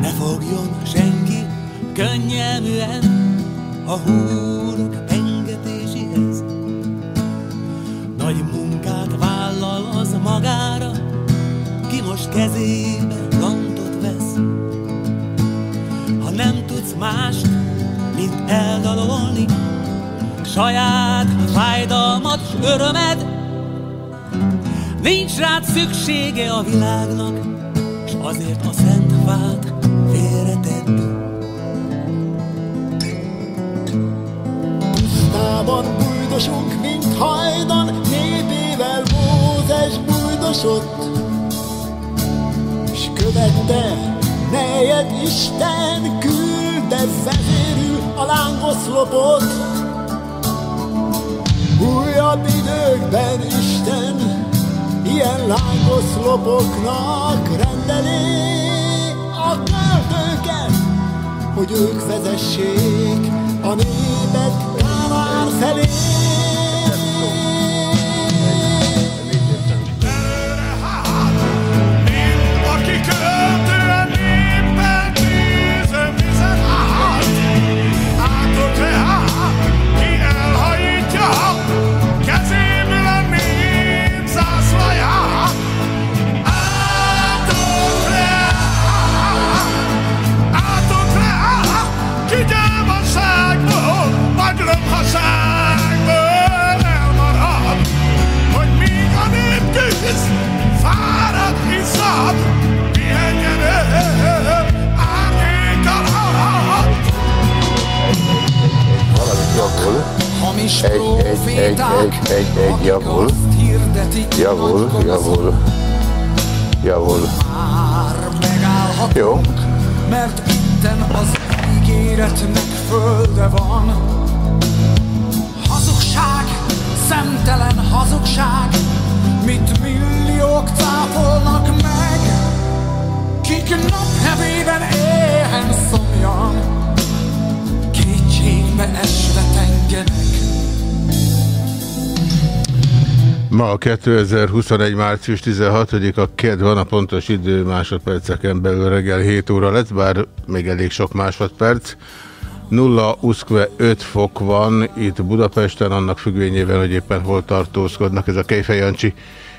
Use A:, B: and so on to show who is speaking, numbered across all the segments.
A: Ne fogjon senki könnyelműen a húrok
B: Cheguei o
C: milagre 2021. március 16-a kedd van, a pontos idő másodperceken belül reggel 7 óra lesz, bár még elég sok másodperc. 0 uszkve 5 fok van itt Budapesten, annak függvényében, hogy éppen hol tartózkodnak. Ez a Kejfej Jancsi.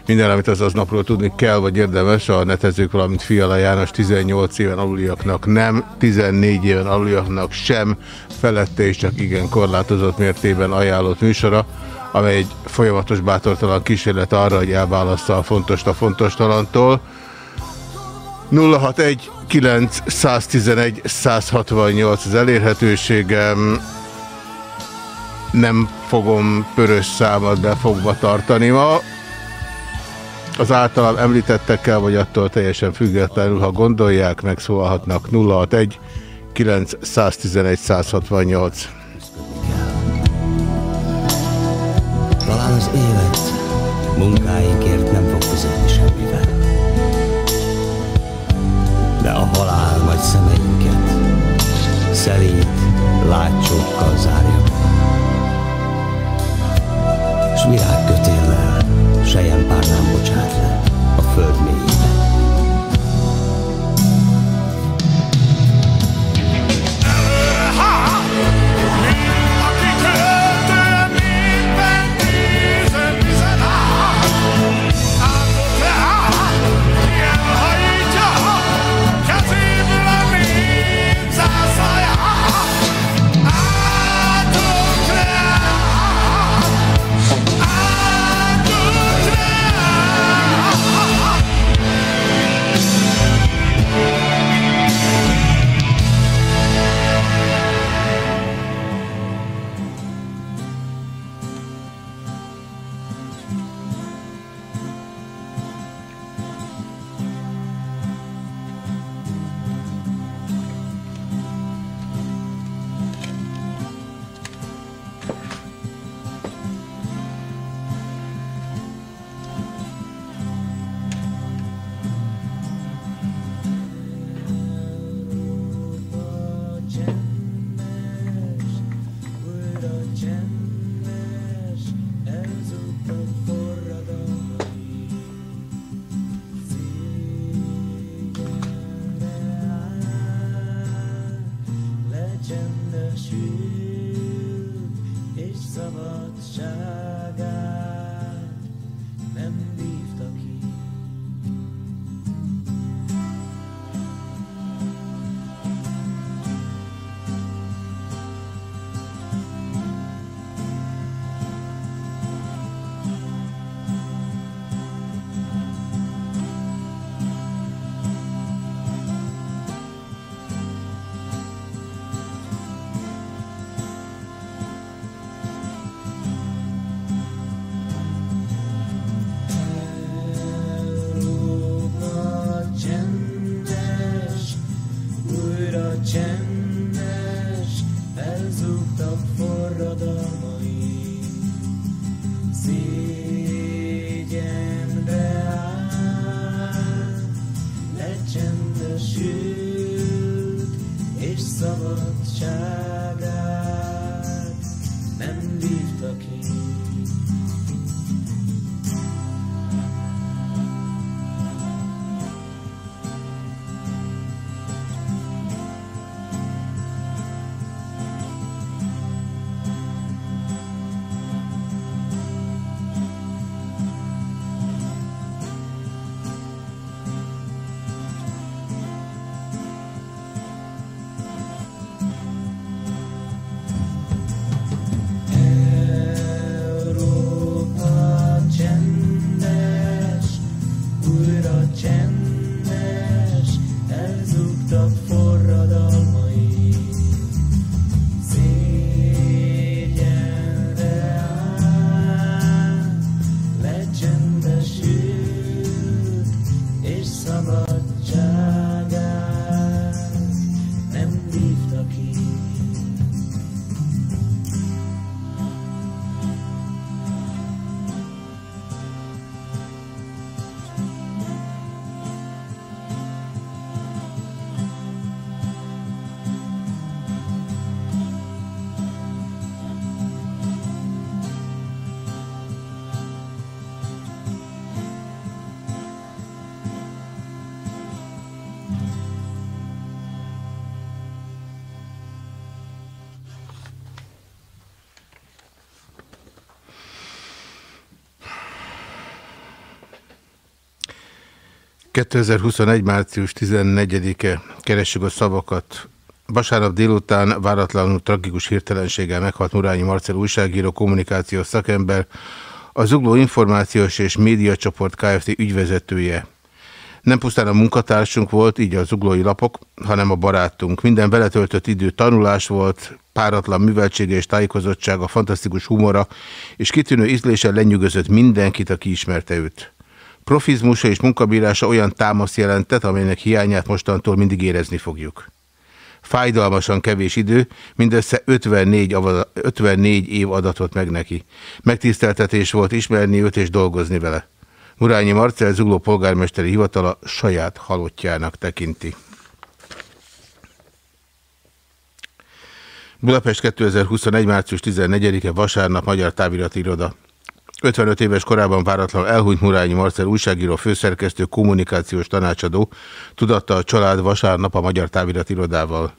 C: Minden, amit az napról tudni kell, vagy érdemes, a netezők, valamint Fiala János 18 éven aluliaknak nem, 14 éven aluliaknak sem, felette és csak igen korlátozott mértében ajánlott műsora, amely egy folyamatos bátortalan kísérlet arra, hogy elválassza a fontos a fontos talantól. 061 911 168 az elérhetőségem. Nem fogom pörös számat befogva tartani ma. Az általam említettekkel, vagy attól teljesen függetlenül, ha gondolják, megszólalhatnak 061 911 168.
D: Talán az élet munkáinkért nem fog fizetni semmivel. De a halál majd szemeinket szerint látsókkal zárja. S virágkötéllel sejem pár nem bocsát le
C: 2021. március 14-e. Keressük a szavakat. Vasárnap délután váratlanul tragikus hirtelenséggel meghalt Murányi Marcel újságíró kommunikációs szakember, a Zugló Információs és Médiacsoport Kft. ügyvezetője. Nem pusztán a munkatársunk volt, így a zuglói lapok, hanem a barátunk. Minden beletöltött idő tanulás volt, páratlan műveltsége és tájékozottsága, fantasztikus humora, és kitűnő ízlése lenyűgözött mindenkit, aki ismerte őt. Profizmusa és munkabírása olyan támasz jelentett, amelynek hiányát mostantól mindig érezni fogjuk. Fájdalmasan kevés idő, mindössze 54, 54 év adatot meg neki. Megtiszteltetés volt ismerni őt és dolgozni vele. Murányi Marcel Zugló polgármesteri hivatala saját halottjának tekinti. Budapest 2021. március 14-e vasárnap Magyar Távirati Iroda. 55 éves korában váratlan elhunyt Murányi Marcel újságíró, főszerkesztő, kommunikációs tanácsadó, tudatta a család vasárnap a Magyar Távirat irodával.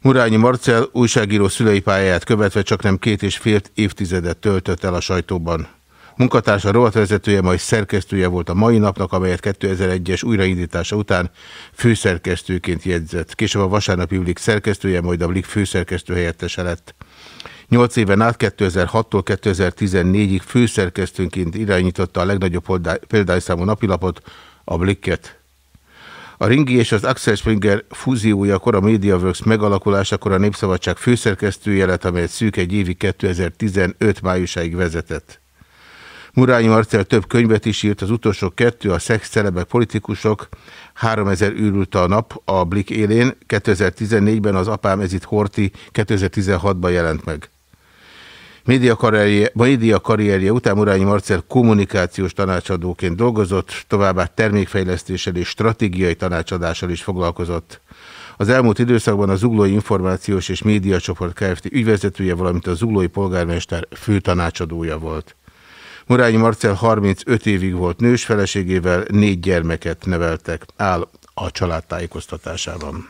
C: Murányi Marcel újságíró szülei pályáját követve csak nem két és fél évtizedet töltött el a sajtóban. Munkatársa rovatvezetője, majd szerkesztője volt a mai napnak, amelyet 2001-es újraindítása után főszerkesztőként jegyzett. Később a vasárnapi ülik szerkesztője, majd a Blik főszerkesztő helyettese lett. Nyolc éven át 2006-tól 2014-ig főszerkesztőnként irányította a legnagyobb példányszámú napilapot, a Blikket. A Ringi és az Axel Springer fúziójakor, a MediaWorks megalakulásakor a Népszabadság főszerkesztője lett, amelyet szűk egy évig 2015 májusáig vezetett. Murányi Marcel több könyvet is írt, az utolsó kettő, a Szex, Celebek, Politikusok, 3000 űrült a nap a Blik élén, 2014-ben az Apám Ezit Horti 2016-ban jelent meg. Média karrierje, média karrierje után Murányi Marcel kommunikációs tanácsadóként dolgozott, továbbá termékfejlesztéssel és stratégiai tanácsadással is foglalkozott. Az elmúlt időszakban a Zuglói Információs és Médiacsoport Kft. ügyvezetője, valamint a Zuglói polgármester főtanácsadója volt. Murányi Marcel 35 évig volt nős, feleségével négy gyermeket neveltek, áll a család tájékoztatásában.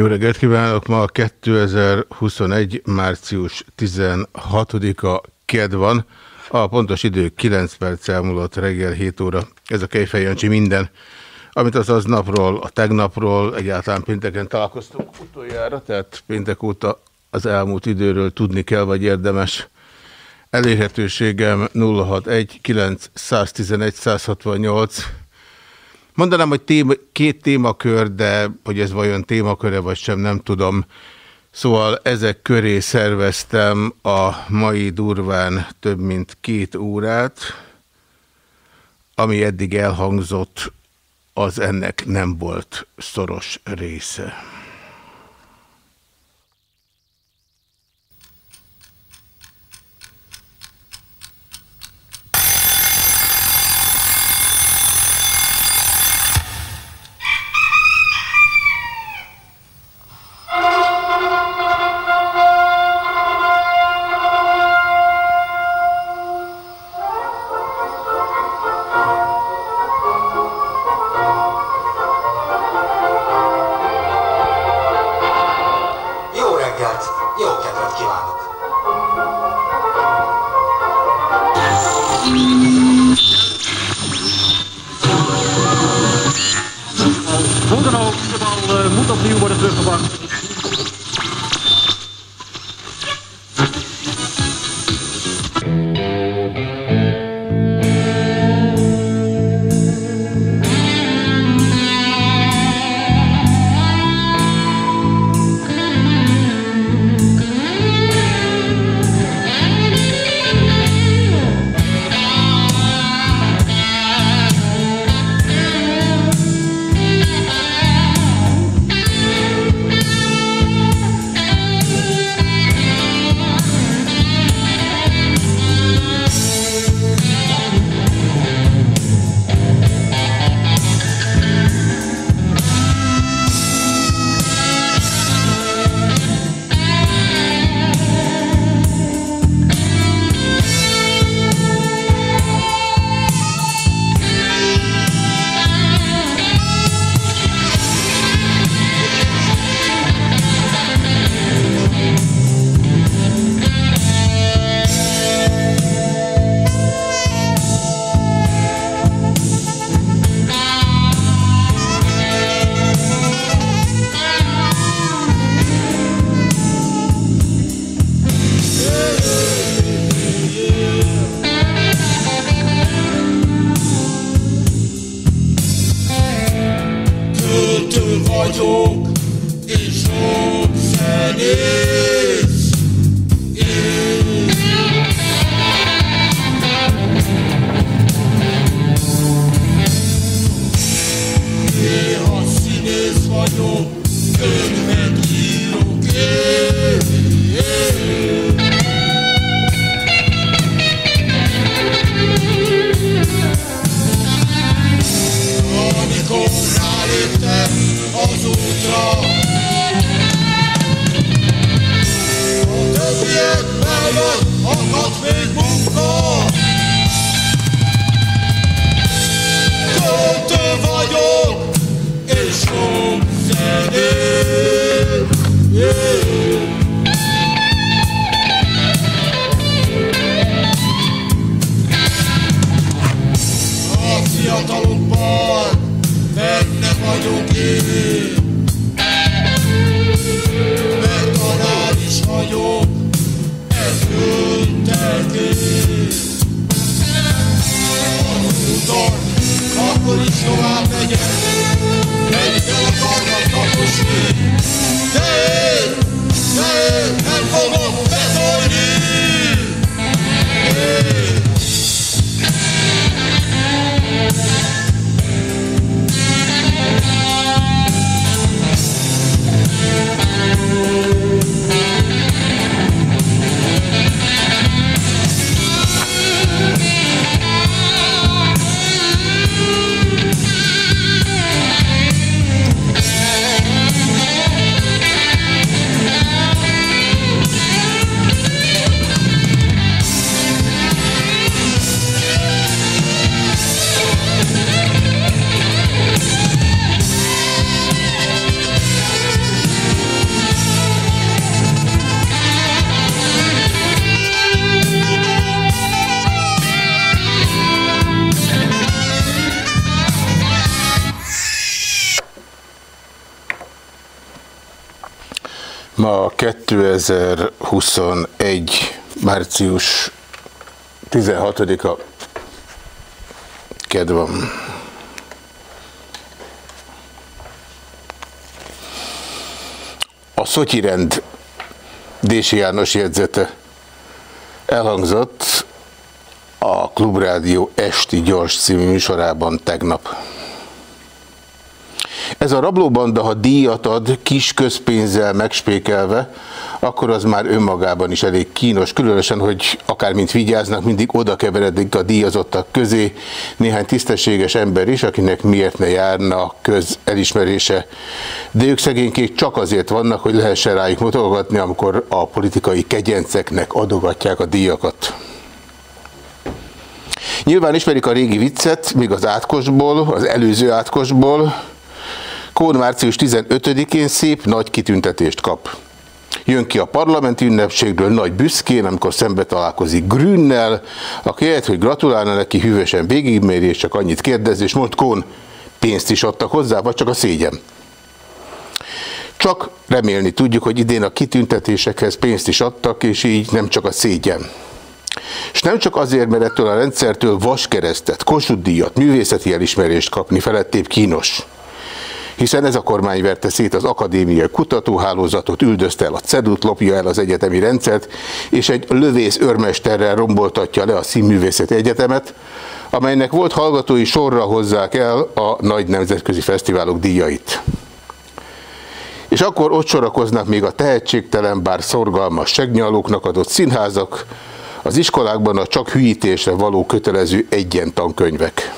C: Jó reggelt kívánok! Ma 2021. március 16-a ked van. A pontos idő 9 perc elmúlott reggel 7 óra. Ez a Kejfej Jancsi minden. Amit az az napról, a tegnapról, egyáltalán pénteken találkoztunk utoljára, tehát péntek óta az elmúlt időről tudni kell, vagy érdemes. Elérhetőségem 061 911 168 Mondanám, hogy téma, két témakör, de hogy ez vajon témaköre vagy sem, nem tudom. Szóval ezek köré szerveztem a mai durván több mint két órát, ami eddig elhangzott, az ennek nem volt szoros része. 2021. március 16-a kedvem. A Szotyi rend Dési János jegyzete elhangzott a Klubrádió esti gyors című műsorában tegnap. Ez a rablóbanda, ha díjat ad kis közpénzzel megspékelve, akkor az már önmagában is elég kínos, különösen, hogy akár mint vigyáznak, mindig oda keveredik a díjazottak közé néhány tisztességes ember is, akinek miért ne járna köz elismerése. De ők szegénykék csak azért vannak, hogy lehessen rájuk mutogatni, amikor a politikai kegyenceknek adogatják a díjakat. Nyilván ismerik a régi viccet, még az átkosból, az előző átkosból, Kón március 15-én szép nagy kitüntetést kap. Jön ki a parlamenti ünnepségről nagy büszkén, amikor szembe találkozik Grünnel, aki lehet, hogy gratulálna neki, hűvösen végigméri, és csak annyit kérdez, és mond Kón, pénzt is adtak hozzá, vagy csak a szégyen? Csak remélni tudjuk, hogy idén a kitüntetésekhez pénzt is adtak, és így nem csak a szégyen. És nem csak azért, mert ettől a rendszertől vaskeresztet, kossuth művészeti elismerést kapni felettébb kínos hiszen ez a kormány verte szét az akadémiai kutatóhálózatot, üldözte el a cedut, lopja el az egyetemi rendszert, és egy lövész örmesterrel romboltatja le a Színművészeti Egyetemet, amelynek volt hallgatói sorra hozzák el a nagy nemzetközi fesztiválok díjait. És akkor ott sorakoznak még a tehetségtelen, bár szorgalmas segnyalóknak adott színházak, az iskolákban a csak hülyítésre való kötelező egyen tankönyvek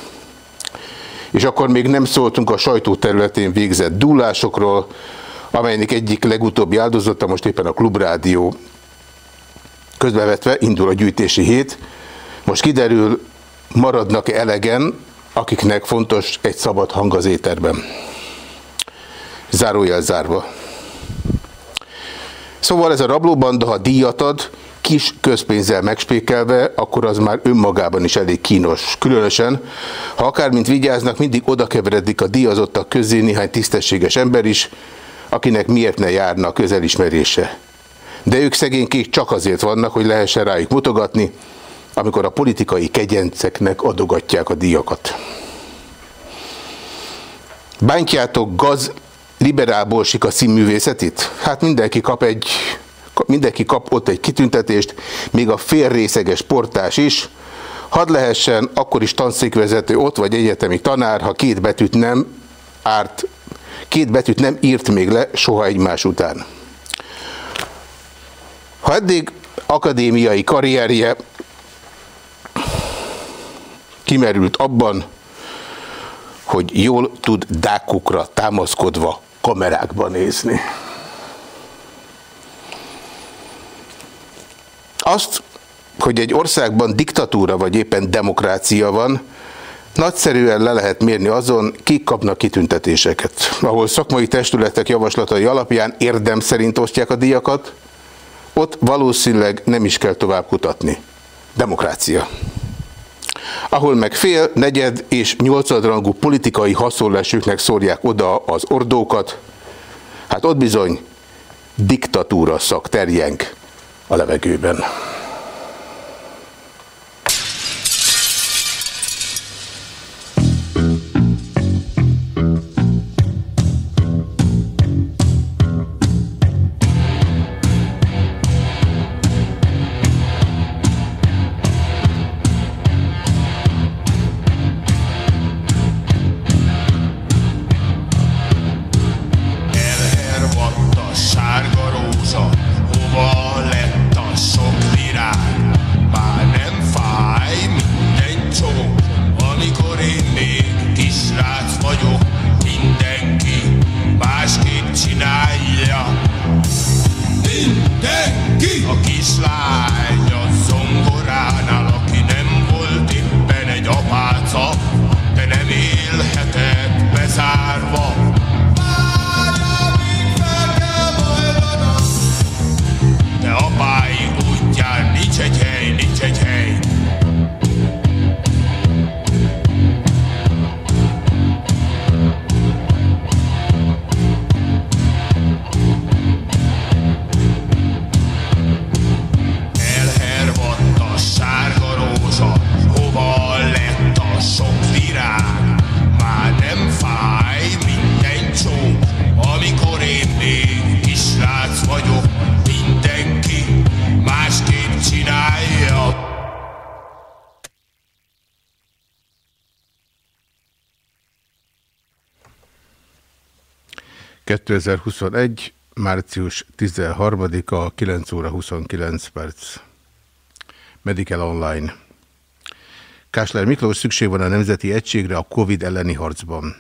C: és akkor még nem szóltunk a sajtó területén végzett dúlásokról, amelynek egyik legutóbbi áldozata most éppen a Klubrádió közbevetve indul a gyűjtési hét. Most kiderül, maradnak-e elegen, akiknek fontos egy szabad hang az éterben. Zárójel zárva. Szóval ez a rablóbanda, ha díjat ad, kis közpénzzel megspékelve, akkor az már önmagában is elég kínos. Különösen, ha akármint vigyáznak, mindig oda keveredik a díjazottak közé néhány tisztességes ember is, akinek miért ne járna a közelismerése. De ők szegénykék csak azért vannak, hogy lehessen rájuk mutogatni, amikor a politikai kegyenceknek adogatják a díjakat. Bántjátok gaz liberálbolsik a színművészetit? Hát mindenki kap egy mindenki kap ott egy kitüntetést, még a félrészeges portás is, hadd lehessen akkor is tanszékvezető ott vagy egyetemi tanár, ha két betűt nem árt, két betűt nem írt még le soha egymás után. Ha eddig akadémiai karrierje kimerült abban, hogy jól tud dákukra támaszkodva kamerákba nézni. Azt, hogy egy országban diktatúra vagy éppen demokrácia van, nagyszerűen le lehet mérni azon, kik kapnak kitüntetéseket. Ahol szakmai testületek javaslatai alapján érdem szerint osztják a díjakat, ott valószínűleg nem is kell tovább kutatni. Demokrácia. Ahol meg fél, negyed és nyolcadrangú politikai haszonlásüknek szórják oda az ordókat, hát ott bizony diktatúra szak terjeng a levegőben. fly. 2021. március 13-a 9 óra 29 perc. Medical Online. Kásler Miklós szükség van a Nemzeti Egységre a Covid elleni harcban.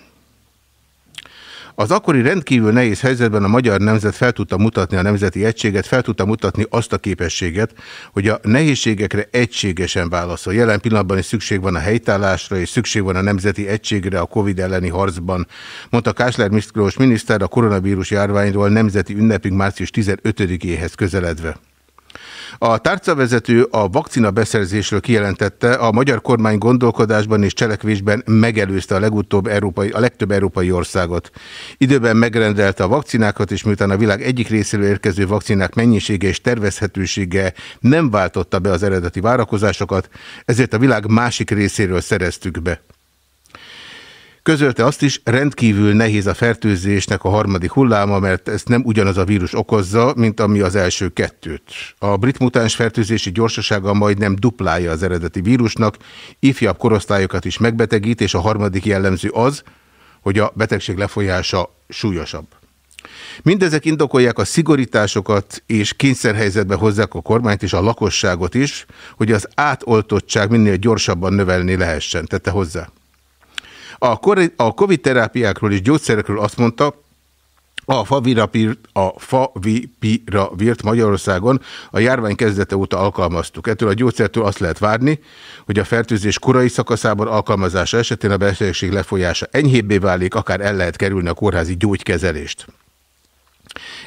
C: Az akkori rendkívül nehéz helyzetben a magyar nemzet fel tudta mutatni a nemzeti egységet, fel tudta mutatni azt a képességet, hogy a nehézségekre egységesen válaszol. Jelen pillanatban is szükség van a helytállásra, és szükség van a nemzeti egységre a Covid elleni harcban, mondta Kásler Miklós miniszter a koronavírus járványról nemzeti ünnepünk március 15-éhez közeledve. A tárcavezető a vakcina beszerzésről kijelentette, a magyar kormány gondolkodásban és cselekvésben megelőzte a legutóbb európai, a legtöbb európai országot. Időben megrendelte a vakcinákat, és miután a világ egyik részéről érkező vakcinák mennyisége és tervezhetősége nem váltotta be az eredeti várakozásokat, ezért a világ másik részéről szereztük be. Közölte azt is, rendkívül nehéz a fertőzésnek a harmadik hulláma, mert ezt nem ugyanaz a vírus okozza, mint ami az első kettőt. A brit mutáns fertőzési gyorsasága majdnem duplája az eredeti vírusnak, ifjabb korosztályokat is megbetegít, és a harmadik jellemző az, hogy a betegség lefolyása súlyosabb. Mindezek indokolják a szigorításokat és kényszerhelyzetbe hozzák a kormányt és a lakosságot is, hogy az átoltottság minél gyorsabban növelni lehessen. Tette hozzá. A, COVID terápiákról és gyógyszerekről azt mondta, a faviravir, a favipiravirt Magyarországon a járvány kezdete óta alkalmaztuk. Ettől a gyógyszertől azt lehet várni, hogy a fertőzés korai szakaszában alkalmazása esetén a betegség lefolyása enyhébbé válik, akár el lehet kerülni a kórházi gyógykezelést.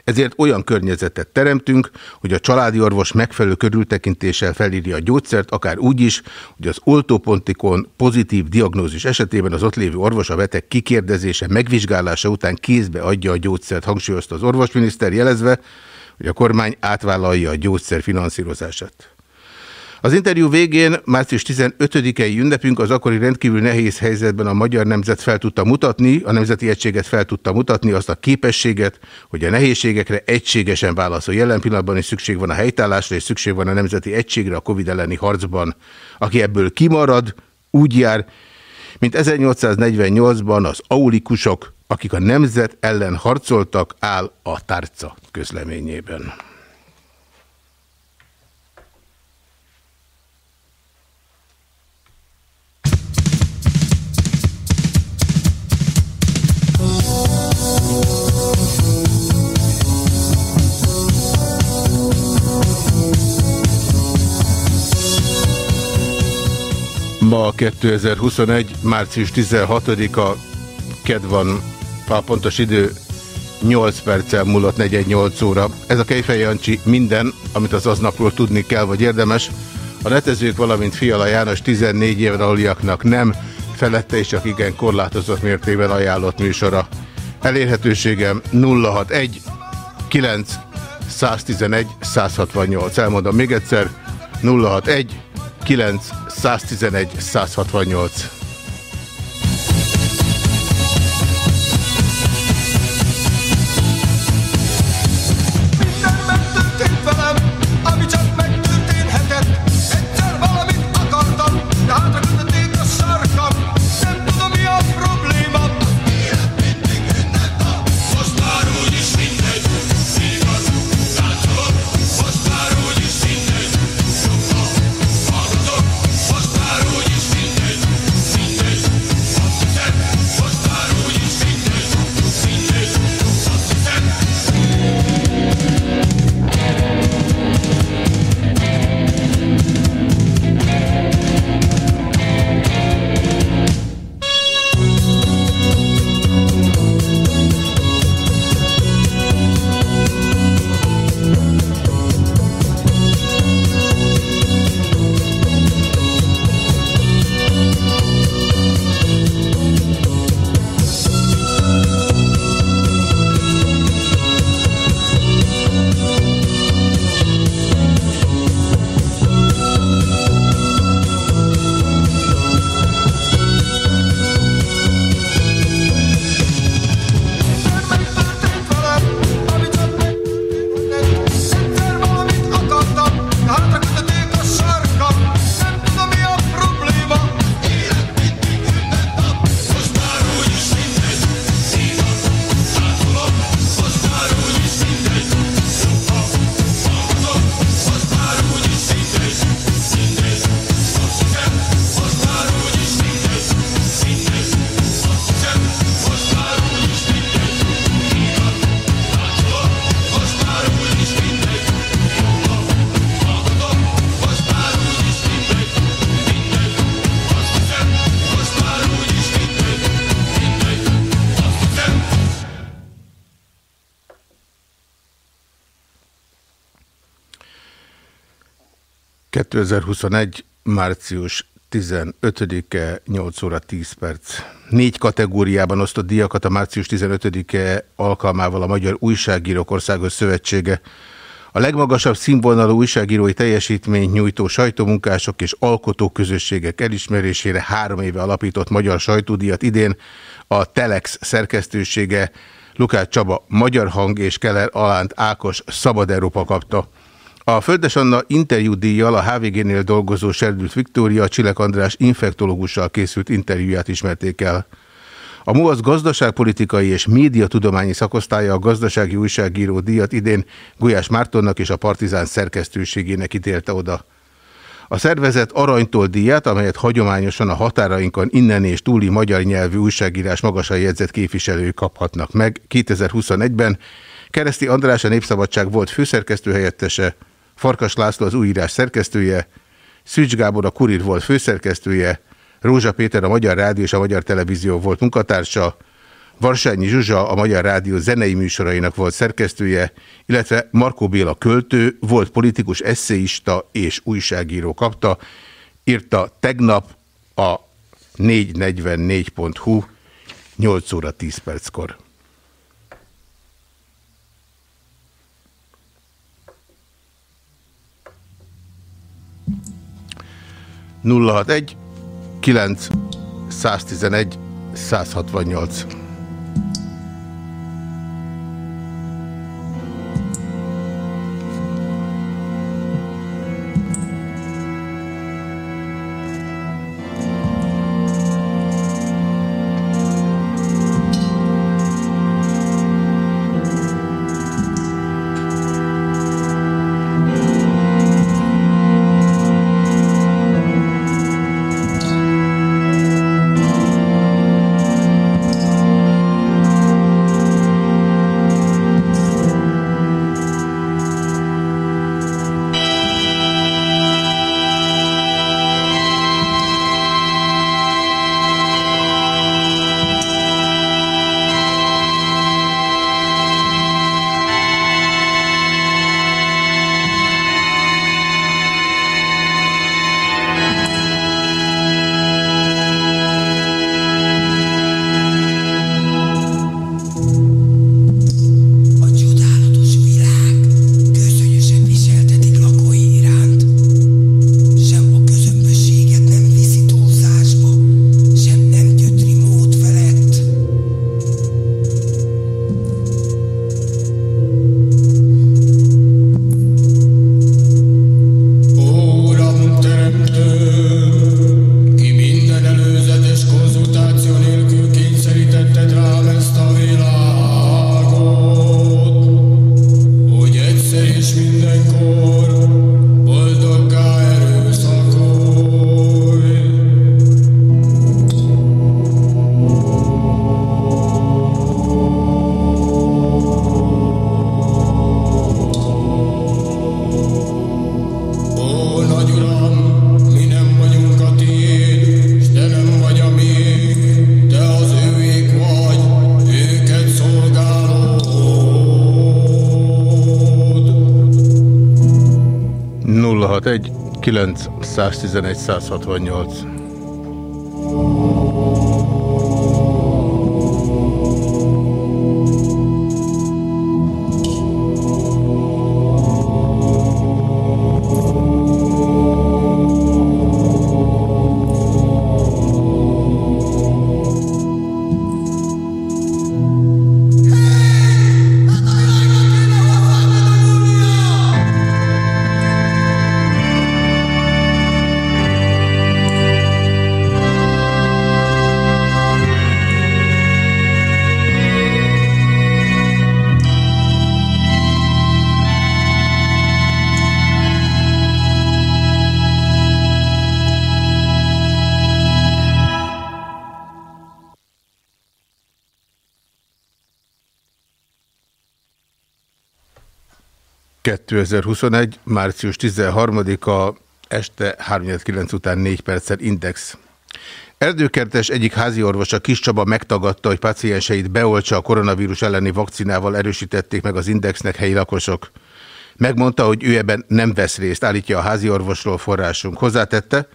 C: Ezért olyan környezetet teremtünk, hogy a családi orvos megfelelő körültekintéssel felírja a gyógyszert, akár úgy is, hogy az oltópontikon pozitív diagnózis esetében az ott lévő orvos a beteg kikérdezése, megvizsgálása után kézbe adja a gyógyszert, hangsúlyozta az orvosminiszter jelezve, hogy a kormány átvállalja a gyógyszer finanszírozását. Az interjú végén március 15-i ünnepünk az akkori rendkívül nehéz helyzetben a magyar nemzet fel tudta mutatni, a nemzeti egységet fel tudta mutatni, azt a képességet, hogy a nehézségekre egységesen válaszol. Jelen pillanatban is szükség van a helytállásra, és szükség van a nemzeti egységre a Covid elleni harcban. Aki ebből kimarad, úgy jár, mint 1848-ban az aulikusok, akik a nemzet ellen harcoltak, áll a tárca közleményében. Ma 2021. március 16-a, ked van, a pontos idő 8 perccel múlott 48 óra. Ez a Kejfej Jancsi minden, amit az aznapról tudni kell, vagy érdemes. A netezők, valamint Fiala János 14 évre aluliaknak nem, felette és csak igen korlátozott mértékben ajánlott műsora. Elérhetőségem 061 9 111 168. Elmondom még egyszer 061 9 111 168. 2021. március 15-e, 8 óra 10 perc. Négy kategóriában osztott díjakat a március 15-e alkalmával a Magyar Újságírók Országos Szövetsége. A legmagasabb színvonalú újságírói teljesítményt nyújtó sajtómunkások és alkotó közösségek elismerésére három éve alapított Magyar Sajtódíjat idén a Telex szerkesztősége Lukács Csaba Magyar Hang és Keller Alánt Ákos Szabad Európa kapta. A Földes Anna interjúdíjjal a HVG-nél dolgozó Serdült Viktória Csilek András infektológussal készült interjúját ismerték el. A MUASZ gazdaságpolitikai és médiatudományi szakosztálya a gazdasági újságíró díjat idén Gulyás Mártonnak és a Partizán szerkesztőségének ítélte oda. A szervezet aranytól díját, amelyet hagyományosan a határainkon innen és túli magyar nyelvű újságírás magasan jegyzett képviselők kaphatnak meg 2021-ben. Kereszti András a Népszabadság volt főszerkesztő helyettese, Farkas László az újírás szerkesztője, Szűcs Gábor a Kurir volt főszerkesztője, Rózsa Péter a Magyar Rádió és a Magyar Televízió volt munkatársa, Varsányi Zsuzsa a Magyar Rádió zenei műsorainak volt szerkesztője, illetve Markó Béla költő, volt politikus eszéista és újságíró kapta, írta tegnap a 444.hu 8 óra 10 perckor. 061 9 111 168 9 111 168 2021. március 13-a este 39 után 4 perccel Index. Erdőkertes egyik házi orvosa Kis Csaba megtagadta, hogy pacienseit beoltsa a koronavírus elleni vakcinával erősítették meg az Indexnek helyi lakosok. Megmondta, hogy ő ebben nem vesz részt, állítja a házi orvosról forrásunk. Hozzátette,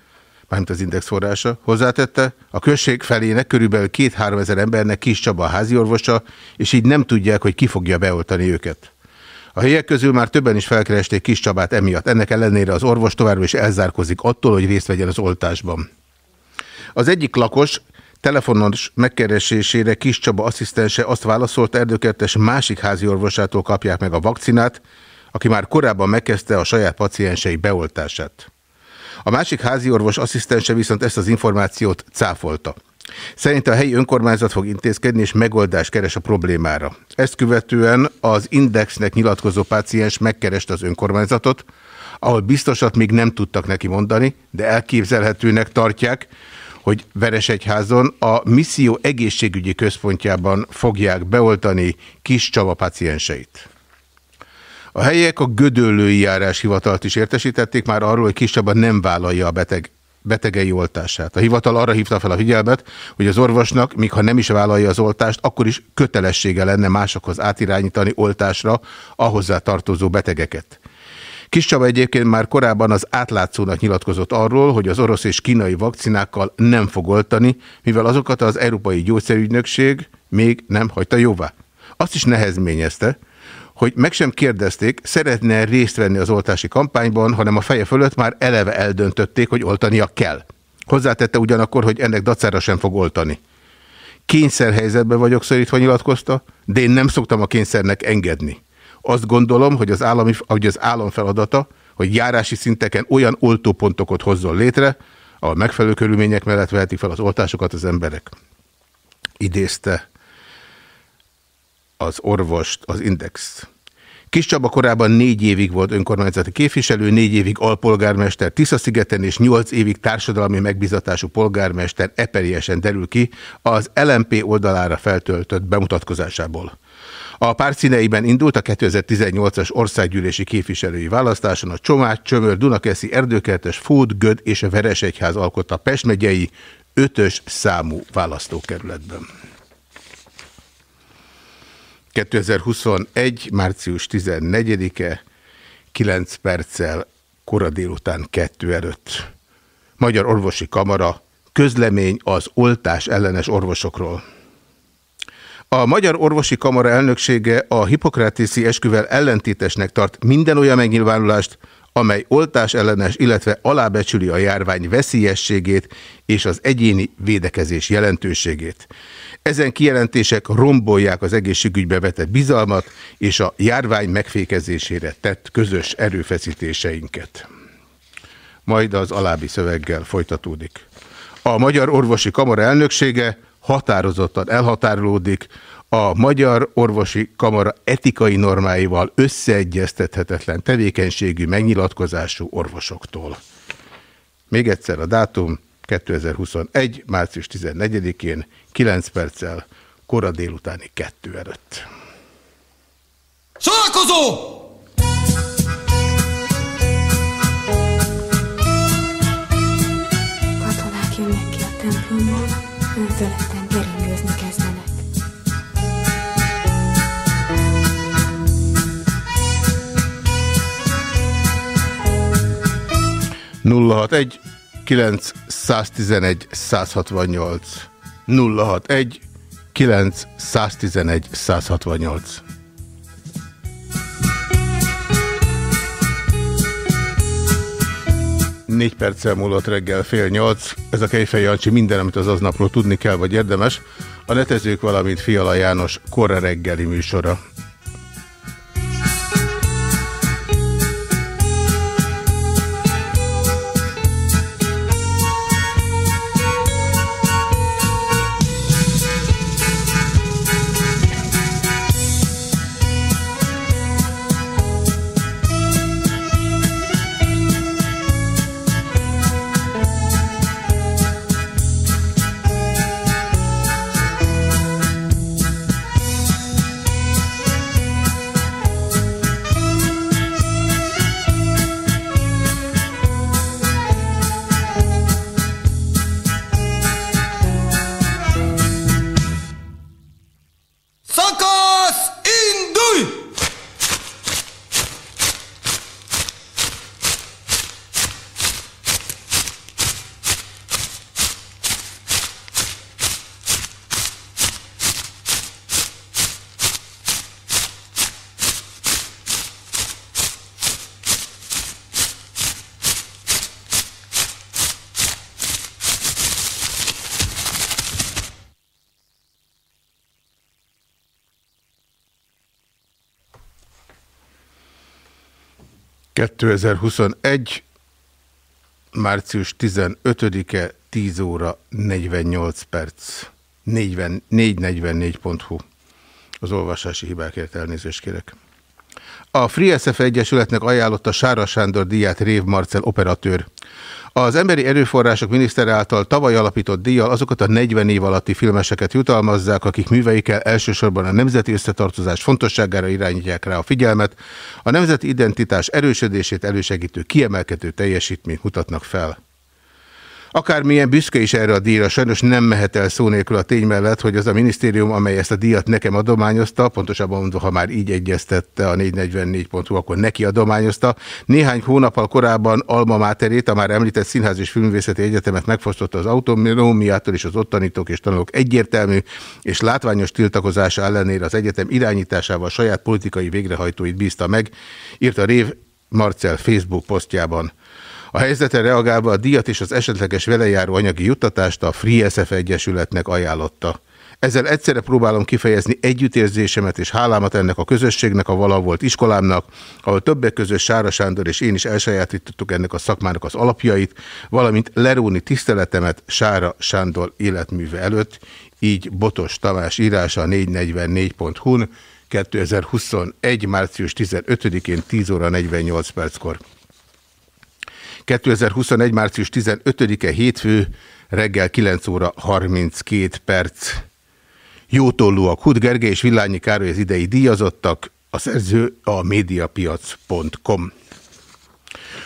C: mármint az index forrása, hozzátette, a község felének körülbelül két-három ezer embernek kis Csaba a házi orvosa, és így nem tudják, hogy ki fogja beoltani őket. A helyek közül már többen is felkeresték Kis Csabát emiatt. Ennek ellenére az orvos továbbra is elzárkozik attól, hogy részt vegyen az oltásban. Az egyik lakos telefonos megkeresésére Kis Csaba asszisztense azt válaszolta Erdőkertes másik házi orvosától kapják meg a vakcinát, aki már korábban megkezdte a saját paciensei beoltását. A másik házi orvos asszisztense viszont ezt az információt cáfolta. Szerinte a helyi önkormányzat fog intézkedni, és megoldást keres a problémára. Ezt követően az Indexnek nyilatkozó páciens megkereste az önkormányzatot, ahol biztosat még nem tudtak neki mondani, de elképzelhetőnek tartják, hogy Veresegyházon a misszió egészségügyi központjában fogják beoltani kis Csaba pacienseit. A helyek a gödöllői járás hivatalt is értesítették már arról, hogy Kis Csaba nem vállalja a beteg betegei oltását. A hivatal arra hívta fel a figyelmet, hogy az orvosnak, míg ha nem is vállalja az oltást, akkor is kötelessége lenne másokhoz átirányítani oltásra a tartozó betegeket. Kis Csaba egyébként már korábban az átlátszónak nyilatkozott arról, hogy az orosz és kínai vakcinákkal nem fog oltani, mivel azokat az Európai Gyógyszerügynökség még nem hagyta jóvá. Azt is nehezményezte, hogy meg sem kérdezték, szeretne részt venni az oltási kampányban, hanem a feje fölött már eleve eldöntötték, hogy oltania kell. Hozzátette ugyanakkor, hogy ennek dacára sem fog oltani. Kényszerhelyzetben vagyok szorítva nyilatkozta, de én nem szoktam a kényszernek engedni. Azt gondolom, hogy az, állami, hogy az állam feladata, hogy járási szinteken olyan oltópontokat hozzon létre, ahol megfelelő körülmények mellett vehetik fel az oltásokat az emberek. Idézte az orvost, az Index. Kis Csaba korábban négy évig volt önkormányzati képviselő, négy évig alpolgármester Tisza-szigeten és nyolc évig társadalmi megbizatású polgármester eperiesen derül ki az LMP oldalára feltöltött bemutatkozásából. A párt színeiben indult a 2018-as országgyűlési képviselői választáson a Csomát, Csömör, Dunakeszi, Erdőkertes, Fód, Göd és a Veresegyház alkotta Pest megyei ötös számú választókerületben. 2021. március 14-e, 9 perccel kora délután 2 előtt. Magyar Orvosi Kamara, közlemény az oltás ellenes orvosokról. A Magyar Orvosi Kamara elnöksége a hipokratészi esküvel ellentétesnek tart minden olyan megnyilvánulást, amely oltás ellenes, illetve alábecsüli a járvány veszélyességét és az egyéni védekezés jelentőségét. Ezen kijelentések rombolják az egészségügybe vetett bizalmat és a járvány megfékezésére tett közös erőfeszítéseinket. Majd az alábbi szöveggel folytatódik. A Magyar Orvosi Kamara elnöksége határozottan elhatárolódik a Magyar Orvosi Kamara etikai normáival összeegyeztethetetlen tevékenységű megnyilatkozású orvosoktól. Még egyszer a dátum 2021. március 14-én 9 perccel kora délutáni kettő előtt.
E: Szórakozó!
F: Katonák jönnek ki a templomból, önfeledten keringőzni kezdenek.
C: nulla egy 9 111 168 061 9 111 168 Négy perccel múlott reggel fél nyolc. Ez a Kejfej Jancsi minden, amit az aznapról tudni kell, vagy érdemes. A netezők, valamint Fiala János korra reggeli műsora. 2021. március 15-e 10 óra 48 perc. 444.hu. Az olvasási hibákért elnézést kérek. A Free SF Egyesületnek ajánlotta Sára Sándor díját Rév Marcel operatőr. Az Emberi Erőforrások miniszter által tavaly alapított díjjal azokat a 40 év alatti filmeseket jutalmazzák, akik műveikkel elsősorban a nemzeti összetartozás fontosságára irányítják rá a figyelmet, a nemzeti identitás erősödését elősegítő kiemelkedő teljesítményt mutatnak fel. Akármilyen büszke is erre a díjra, sajnos nem mehet el szó nélkül a tény mellett, hogy az a minisztérium, amely ezt a díjat nekem adományozta, pontosabban mondva, ha már így egyeztette a 444.hu, akkor neki adományozta. Néhány hónappal korábban Alma Máterét, a már említett Színház és Filmvészeti Egyetemet megfosztotta az autonómiától, és az ott tanítók és tanulók egyértelmű és látványos tiltakozása ellenére az egyetem irányításával saját politikai végrehajtóit bízta meg, írta Rév Marcel Facebook posztjában. A helyzetre reagálva a díjat és az esetleges velejáró anyagi juttatást a Free SF Egyesületnek ajánlotta. Ezzel egyszerre próbálom kifejezni együttérzésemet és hálámat ennek a közösségnek, a vala volt iskolámnak, ahol többek között Sára Sándor és én is elsajátítottuk ennek a szakmának az alapjait, valamint leróni tiszteletemet Sára Sándor életműve előtt, így Botos Tamás írása 444.hu-n 2021. március 15-én 10 óra 48 perckor. 2021. március 15-e hétfő reggel 9 óra 32 perc. Jótollúak Hud Gergely és Villányi Károly az idei díjazottak, a szerző a médiapiac.com.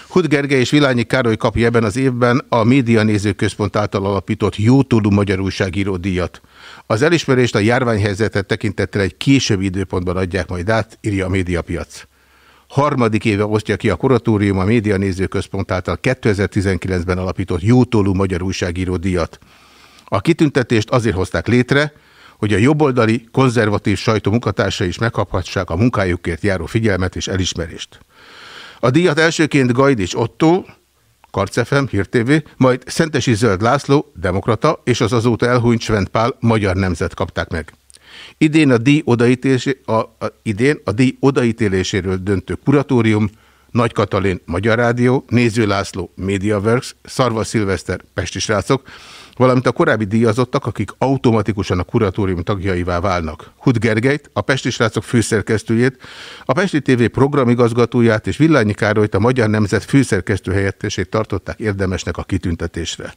C: Hud Gergely és Vilányi Károly kapja ebben az évben a Média Nézőközpont által alapított Jótolú Magyar Újságíró díjat. Az elismerést a járványhelyzetet tekintettel egy későbbi időpontban adják majd át, írja a médiapiac harmadik éve osztja ki a kuratórium a Média Nézőközpont által 2019-ben alapított Jótólú Magyar Újságíró díjat. A kitüntetést azért hozták létre, hogy a jobboldali, konzervatív sajtó munkatársai is megkaphassák a munkájukért járó figyelmet és elismerést. A díjat elsőként Gajdics Otto, Karcefem, Hír TV, majd Szentesi Zöld László, demokrata, és az azóta elhúnyt Svent Pál, magyar nemzet kapták meg. Idén a díj, a, a, idén a díj odaítéléséről döntő kuratórium, Nagy Katalin Magyar Rádió, Néző László MediaWorks, Szarva Szilveszter Pesti Srácok, valamint a korábbi díjazottak, akik automatikusan a kuratórium tagjaivá válnak. Hud Gergelyt, a Pesti Srácok főszerkesztőjét, a Pesti TV programigazgatóját és Villányi Károlyt a Magyar Nemzet főszerkesztő helyettesét tartották érdemesnek a kitüntetésre.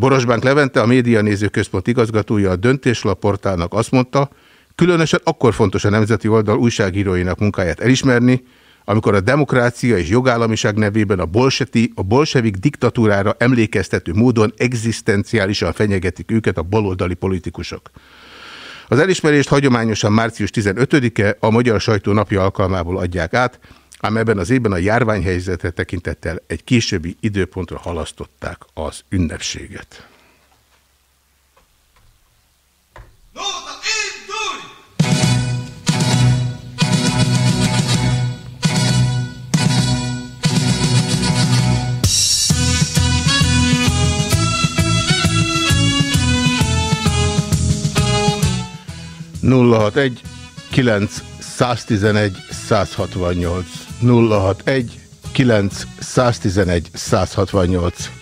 C: Borosbánk Levente, a Média Néző Központ igazgatója a döntéslap portálnak azt mondta, különösen akkor fontos a Nemzeti Oldal újságíróinak munkáját elismerni, amikor a demokrácia és jogállamiság nevében a, bolseti, a bolsevik diktatúrára emlékeztető módon egzisztenciálisan fenyegetik őket a baloldali politikusok. Az elismerést hagyományosan március 15-e a Magyar Sajtó napja alkalmából adják át, ám ebben az évben a járványhelyzetre tekintettel egy későbbi időpontra halasztották az ünnepséget. Nulla hat egy kilenc 111 168 061 9 111 168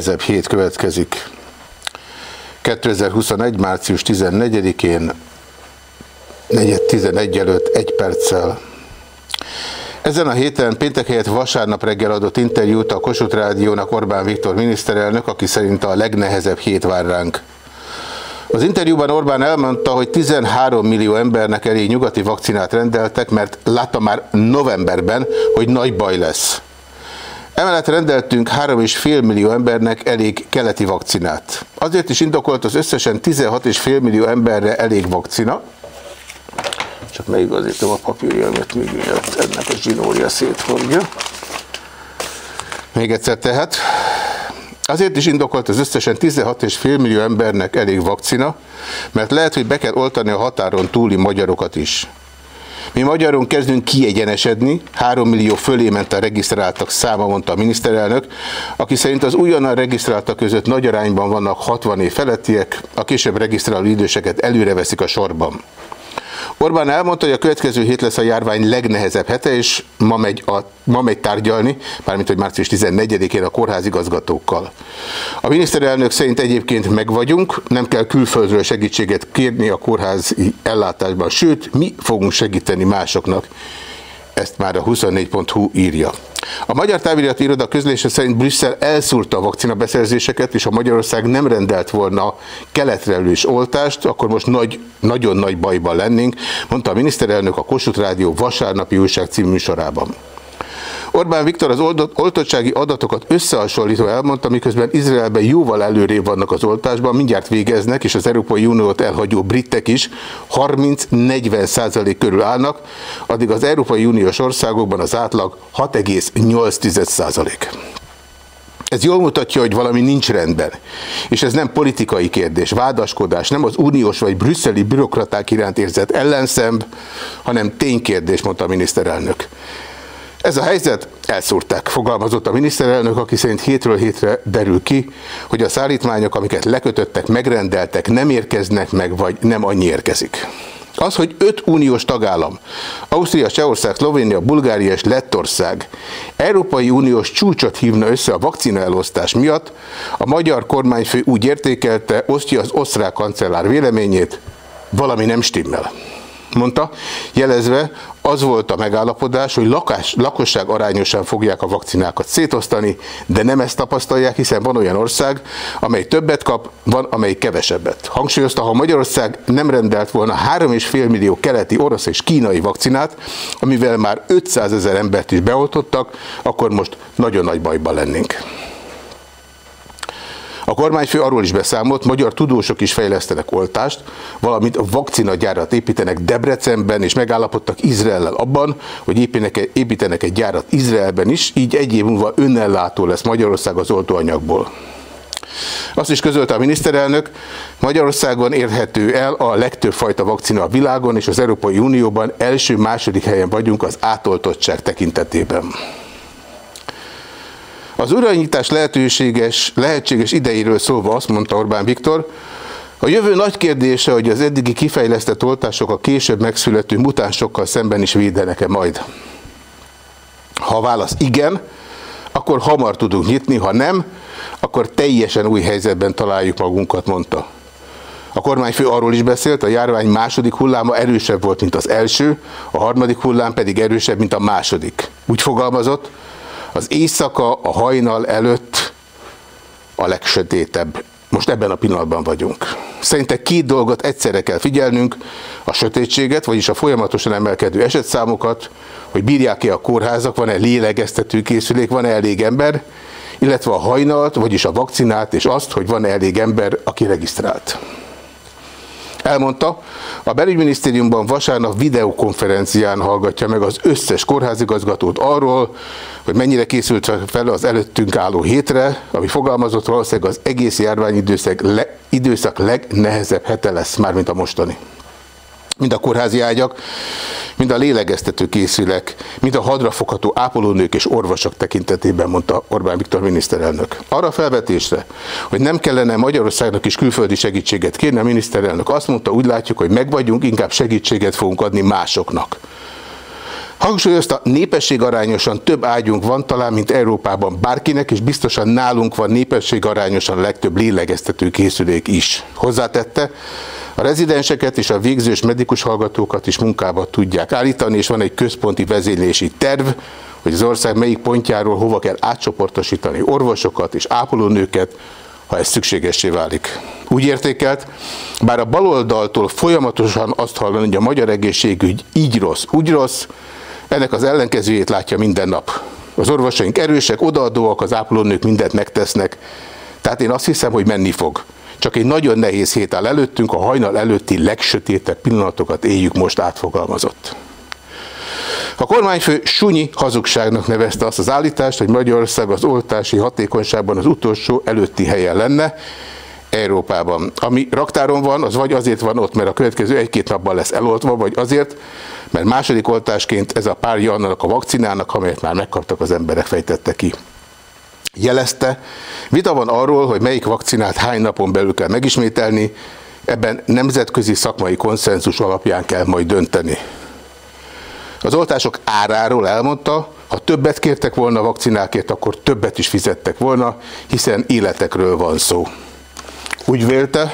C: A legnehezebb hét következik. 2021. március 14-én 4.11 előtt egy perccel. Ezen a héten péntek helyett vasárnap reggel adott interjút a Kossuth Rádiónak Orbán Viktor miniszterelnök, aki szerint a legnehezebb hét vár ránk. Az interjúban Orbán elmondta, hogy 13 millió embernek elég nyugati vakcinát rendeltek, mert látta már novemberben, hogy nagy baj lesz. Emellett rendeltünk 3,5 millió embernek elég keleti vakcinát. Azért is indokolt az összesen 16,5 millió emberre elég vakcina. Csak megigazítom a papírjelmet, mielőtt ennek a zsinórja szétforgja. Még egyszer tehát. Azért is indokolt az összesen 16,5 millió embernek elég vakcina, mert lehet, hogy be kell oltani a határon túli magyarokat is. Mi magyaron kezdünk kiegyenesedni, 3 millió fölé ment a regisztráltak száma, mondta a miniszterelnök, aki szerint az újonnan regisztráltak között nagy arányban vannak 60 év felettiek, a később regisztráló időseket előre veszik a sorban. Orbán elmondta, hogy a következő hét lesz a járvány legnehezebb hete, és ma megy, a, ma megy tárgyalni, mármint hogy március 14-én a kórházigazgatókkal. A miniszterelnök szerint egyébként megvagyunk, nem kell külföldről segítséget kérni a kórházi ellátásban, sőt, mi fogunk segíteni másoknak. Ezt már a 24.hu írja. A Magyar Távirati Iroda közlése szerint Brüsszel elszúrta a vakcinabeszerzéseket, és ha Magyarország nem rendelt volna keletre is oltást, akkor most nagy, nagyon nagy bajban lennénk, mondta a miniszterelnök a Kossuth Rádió vasárnapi újság című műsorában. Orbán Viktor az oltottsági adatokat összehasonlítva elmondta, miközben Izraelben jóval előrébb vannak az oltásban, mindjárt végeznek, és az Európai Uniót elhagyó britek is 30-40 százalék körül állnak, addig az Európai Uniós országokban az átlag 6,8 százalék. Ez jól mutatja, hogy valami nincs rendben. És ez nem politikai kérdés, vádaskodás, nem az uniós vagy brüsszeli bürokraták iránt érzett ellenszemb, hanem ténykérdés, mondta a miniszterelnök. Ez a helyzet elszúrták, fogalmazott a miniszterelnök, aki szerint hétről hétre derül ki, hogy a szállítmányok, amiket lekötöttek, megrendeltek, nem érkeznek meg, vagy nem annyi érkezik. Az, hogy öt uniós tagállam, Ausztria, Csehország, Szlovénia, Bulgária és Lettország Európai Uniós csúcsot hívna össze a vakcina elosztás miatt, a magyar kormányfő úgy értékelte, osztja az osztrák kancellár véleményét, valami nem stimmel mondta, jelezve az volt a megállapodás, hogy lakás, lakosság arányosan fogják a vakcinákat szétosztani, de nem ezt tapasztalják, hiszen van olyan ország, amely többet kap, van, amely kevesebbet. Hangsúlyozta, ha Magyarország nem rendelt volna 3,5 millió keleti, orosz és kínai vakcinát, amivel már 500 ezer embert is beoltottak, akkor most nagyon nagy bajban lennénk. A kormányfő arról is beszámolt, magyar tudósok is fejlesztenek oltást, valamint vakcinagyárat építenek Debrecenben, és megállapodtak Izraellel abban, hogy építenek, építenek egy gyárat Izraelben is, így egy év múlva önellátó lesz Magyarország az oltóanyagból. Azt is közölte a miniszterelnök, Magyarországon érhető el a legtöbb fajta vakcina a világon, és az Európai Unióban első-második helyen vagyunk az átoltottság tekintetében. Az uranyítás lehetőséges, lehetséges idejéről szólva azt mondta Orbán Viktor, a jövő nagy kérdése, hogy az eddigi kifejlesztett oltások a később megszülető mutánsokkal szemben is védenek-e majd. Ha a válasz igen, akkor hamar tudunk nyitni, ha nem, akkor teljesen új helyzetben találjuk magunkat, mondta. A kormányfő arról is beszélt, a járvány második hulláma erősebb volt, mint az első, a harmadik hullám pedig erősebb, mint a második. Úgy fogalmazott, az éjszaka a hajnal előtt a legsötétebb. Most ebben a pillanatban vagyunk. Szerintem két dolgot egyszerre kell figyelnünk, a sötétséget, vagyis a folyamatosan emelkedő esetszámokat, hogy bírják-e a kórházak, van-e lélegeztető készülék, van-e elég ember, illetve a hajnalt, vagyis a vakcinát, és azt, hogy van-e elég ember, aki regisztrált. Elmondta, a belügyminisztériumban vasárnap videokonferencián hallgatja meg az összes kórházigazgatót arról, hogy mennyire készült fel az előttünk álló hétre, ami fogalmazott valószínűleg az egész járványidőszak le, időszak legnehezebb hete lesz, már mint a mostani mind a kórházi ágyak, mind a lélegeztető készülek, mind a hadrafogható ápolónők és orvosok tekintetében, mondta Orbán Viktor miniszterelnök. Arra felvetésre, hogy nem kellene Magyarországnak is külföldi segítséget kérni, a miniszterelnök azt mondta, úgy látjuk, hogy megvagyunk, inkább segítséget fogunk adni másoknak. Hangsúlyozta, népesség arányosan több ágyunk van talán, mint Európában bárkinek, és biztosan nálunk van népesség arányosan a legtöbb lélegeztető készülék is. Hozzátette, a rezidenseket és a végzős medikus hallgatókat is munkába tudják állítani, és van egy központi vezénylési terv, hogy az ország melyik pontjáról hova kell átcsoportosítani orvosokat és ápolónőket, ha ez szükségessé válik. Úgy értékelt, bár a baloldaltól folyamatosan azt hallani, hogy a magyar egészségügy így rossz, úgy rossz, ennek az ellenkezőjét látja minden nap. Az orvosaink erősek, odaadóak, az ápolónők mindent megtesznek, tehát én azt hiszem, hogy menni fog. Csak egy nagyon nehéz hét áll előttünk, a hajnal előtti legsötétebb pillanatokat éljük most átfogalmazott. A kormányfő sunyi hazugságnak nevezte azt az állítást, hogy Magyarország az oltási hatékonyságban az utolsó előtti helyen lenne, Európában. Ami raktáron van, az vagy azért van ott, mert a következő egy-két napban lesz eloltva, vagy azért, mert második oltásként ez a párja annak a vakcinának, amelyet már megkaptak az emberek, fejtette ki jelezte. Vita van arról, hogy melyik vakcinát hány napon belül kell megismételni, ebben nemzetközi szakmai konszenzus alapján kell majd dönteni. Az oltások áráról elmondta, ha többet kértek volna a vakcinákért, akkor többet is fizettek volna, hiszen életekről van szó. Úgy vélte,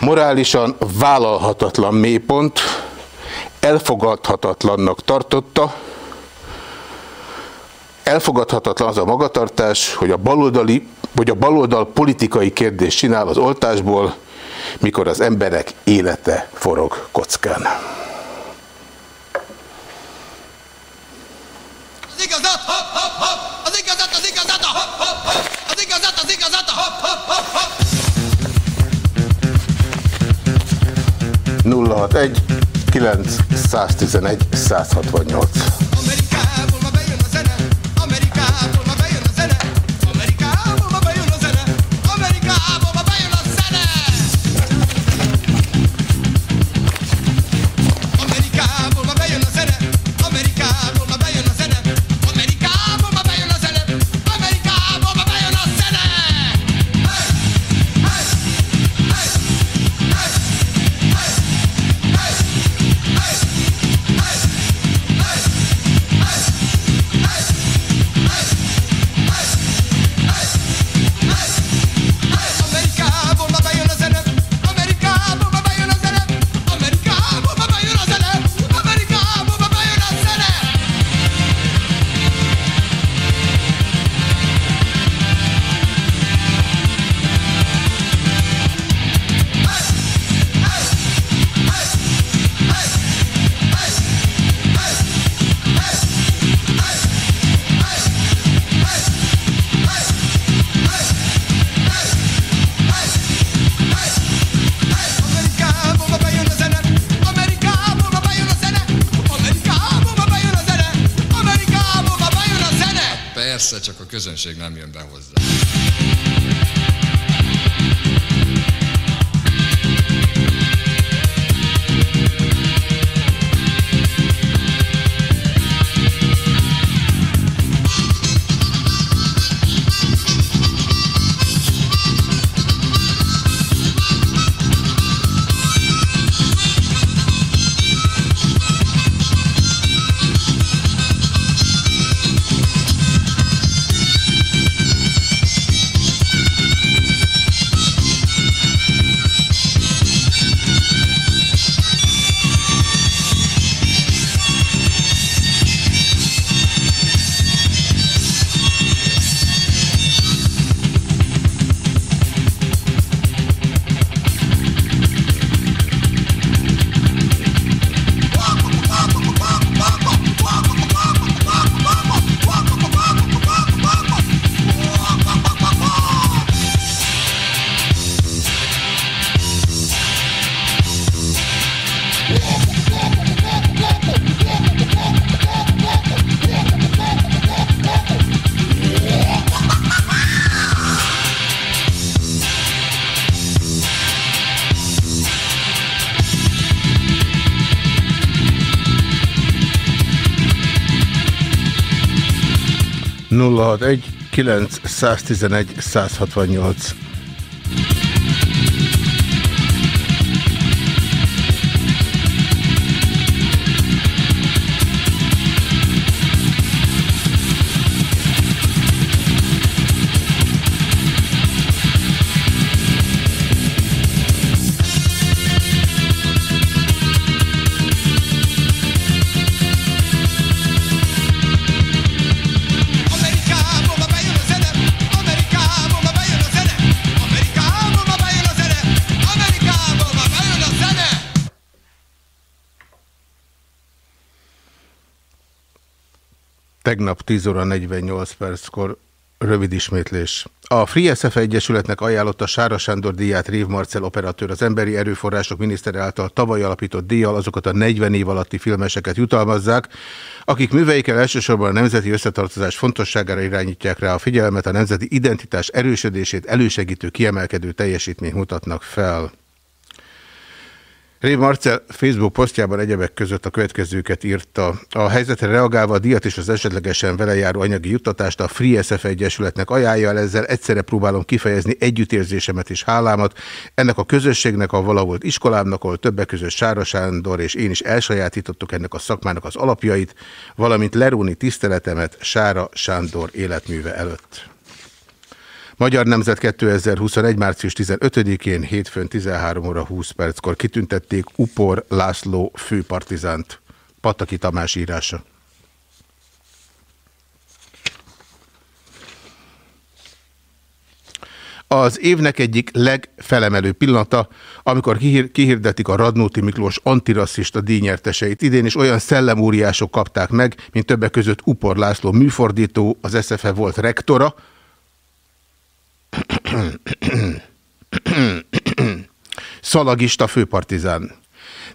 C: morálisan vállalhatatlan mélypont, elfogadhatatlannak tartotta, Elfogadhatatlan az a magatartás, hogy a baloldali, hogy a baloldal politikai kérdés csinál az oltásból, mikor az emberek élete forog kockán. 061 9 111 168
E: közönség nem jön be hozzá.
C: 061 911 168 Tegnap 10 óra 48 perckor rövid ismétlés. A Free SF Egyesületnek ajánlotta Sára Sándor díját Rév Marcel operatőr az Emberi Erőforrások miniszter által tavaly alapított díjjal azokat a 40 év alatti filmeseket jutalmazzák, akik műveikkel elsősorban a nemzeti összetartozás fontosságára irányítják rá a figyelmet, a nemzeti identitás erősödését elősegítő kiemelkedő teljesítményt mutatnak fel. Rév Marcel Facebook posztjában egyebek között a következőket írta. A helyzetre reagálva a díjat és az esetlegesen vele járó anyagi juttatást a Free SF Egyesületnek ajánlja el, ezzel egyszerre próbálom kifejezni együttérzésemet és hálámat ennek a közösségnek, a valahol iskolámnak, ahol többek között Sára Sándor és én is elsajátítottuk ennek a szakmának az alapjait, valamint leróni tiszteletemet Sára Sándor életműve előtt. Magyar Nemzet 2021. március 15-én hétfőn 13 óra 20 perckor kitüntették Upor László főpartizánt. Pataki Tamás írása. Az évnek egyik legfelemelő pillanata, amikor kihirdetik a Radnóti Miklós antirasszista díjnyerteseit. Idén is olyan szellemóriások kapták meg, mint többek között Upor László műfordító, az SZFE volt rektora, Szalagista főpartizán.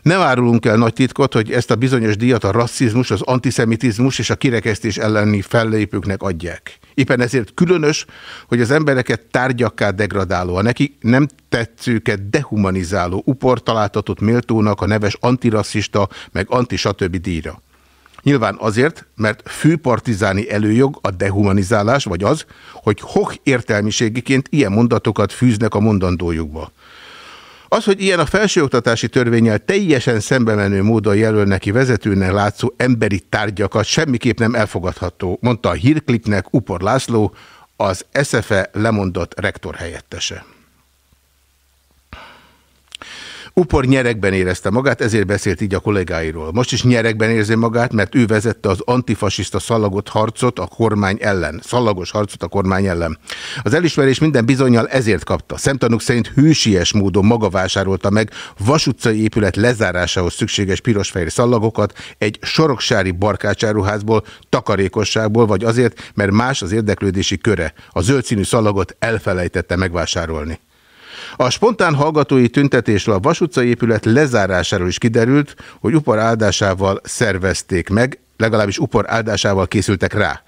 C: Nem árulunk el nagy titkot, hogy ezt a bizonyos díjat a rasszizmus, az antiszemitizmus és a kirekesztés elleni fellépőknek adják. Éppen ezért különös, hogy az embereket tárgyakká degradáló, a neki nem tetszőket dehumanizáló upor találtatott méltónak a neves antirasszista, meg anti stb. díjra. Nyilván azért, mert főpartizáni előjog a dehumanizálás, vagy az, hogy Hoch értelmiségiként ilyen mondatokat fűznek a mondandójukba. Az, hogy ilyen a felsőoktatási törvényel teljesen szembe menő módon jelöl neki vezetőnek látszó emberi tárgyakat semmiképp nem elfogadható, mondta a hírkliknek Upor László, az SFE lemondott rektor helyettese. Upor nyerekben érezte magát, ezért beszélt így a kollégáiról. Most is nyerekben érzi magát, mert ő vezette az antifasiszta szalagot harcot a kormány ellen. Szalagos harcot a kormány ellen. Az elismerés minden bizonyal ezért kapta. Szemtanúk szerint hősies módon maga vásárolta meg vasutcai épület lezárásához szükséges pirosfehér szallagokat egy soroksári barkácsáruházból, takarékosságból, vagy azért, mert más az érdeklődési köre. A zöld színű szalagot elfelejtette megvásárolni. A spontán hallgatói tüntetésről a vasutcai épület lezárásáról is kiderült, hogy upor áldásával szervezték meg, legalábbis upor áldásával készültek rá.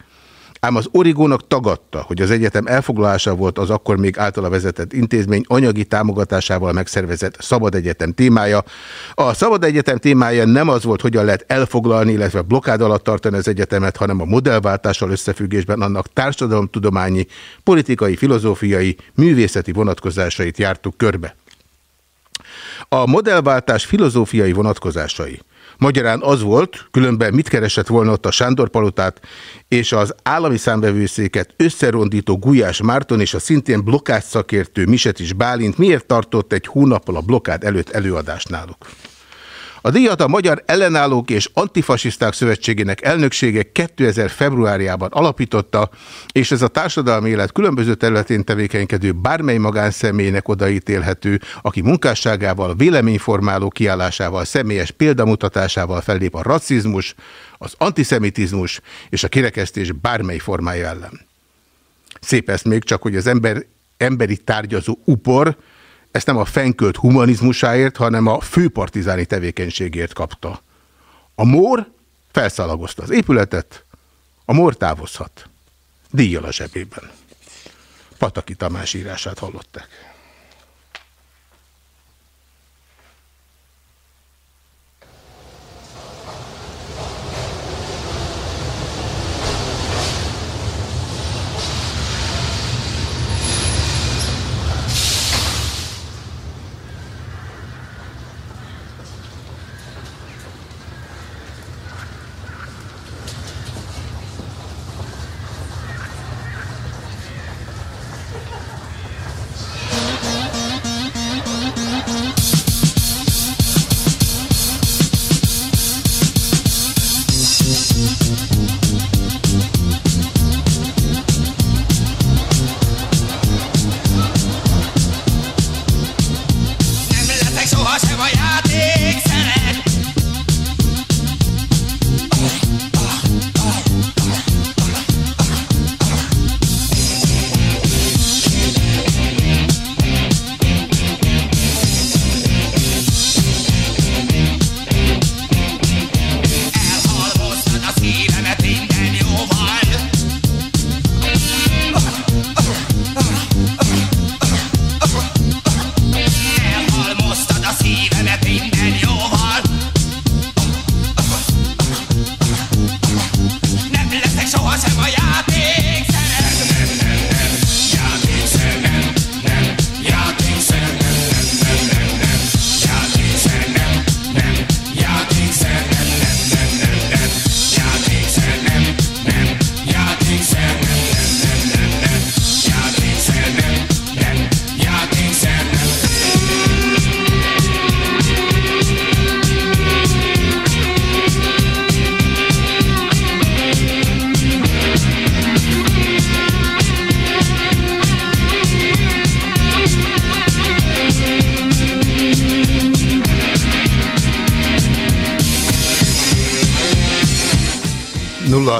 C: Ám az Origónak tagadta, hogy az egyetem elfoglalása volt az akkor még általa vezetett intézmény anyagi támogatásával megszervezett Szabad Egyetem témája. A Szabad Egyetem témája nem az volt, hogyan lehet elfoglalni, illetve blokád alatt tartani az egyetemet, hanem a modellváltással összefüggésben annak társadalomtudományi, politikai, filozófiai, művészeti vonatkozásait jártuk körbe. A modellváltás filozófiai vonatkozásai Magyarán az volt, különben mit keresett volna ott a Sándor palotát, és az állami számbevőszéket összerondító Gulyás Márton és a szintén blokkád szakértő Misetis Bálint miért tartott egy hónappal a blokkád előtt előadást náluk. A díjat a Magyar Ellenállók és Antifasiszták Szövetségének elnöksége 2000 februárjában alapította, és ez a társadalmi élet különböző területén tevékenykedő bármely magánszemélynek odaítélhető, aki munkásságával, véleményformáló kiállásával, személyes példamutatásával fellép a rasszizmus, az antiszemitizmus és a kirekesztés bármely formája ellen. Szép ezt még csak, hogy az ember, emberi tárgyazó upor, ezt nem a fenkölt humanizmusáért, hanem a főpartizáni tevékenységért kapta. A mór felszalagozta az épületet, a mór távozhat. Díjjal a zsebében. Pataki Tamás írását hallották.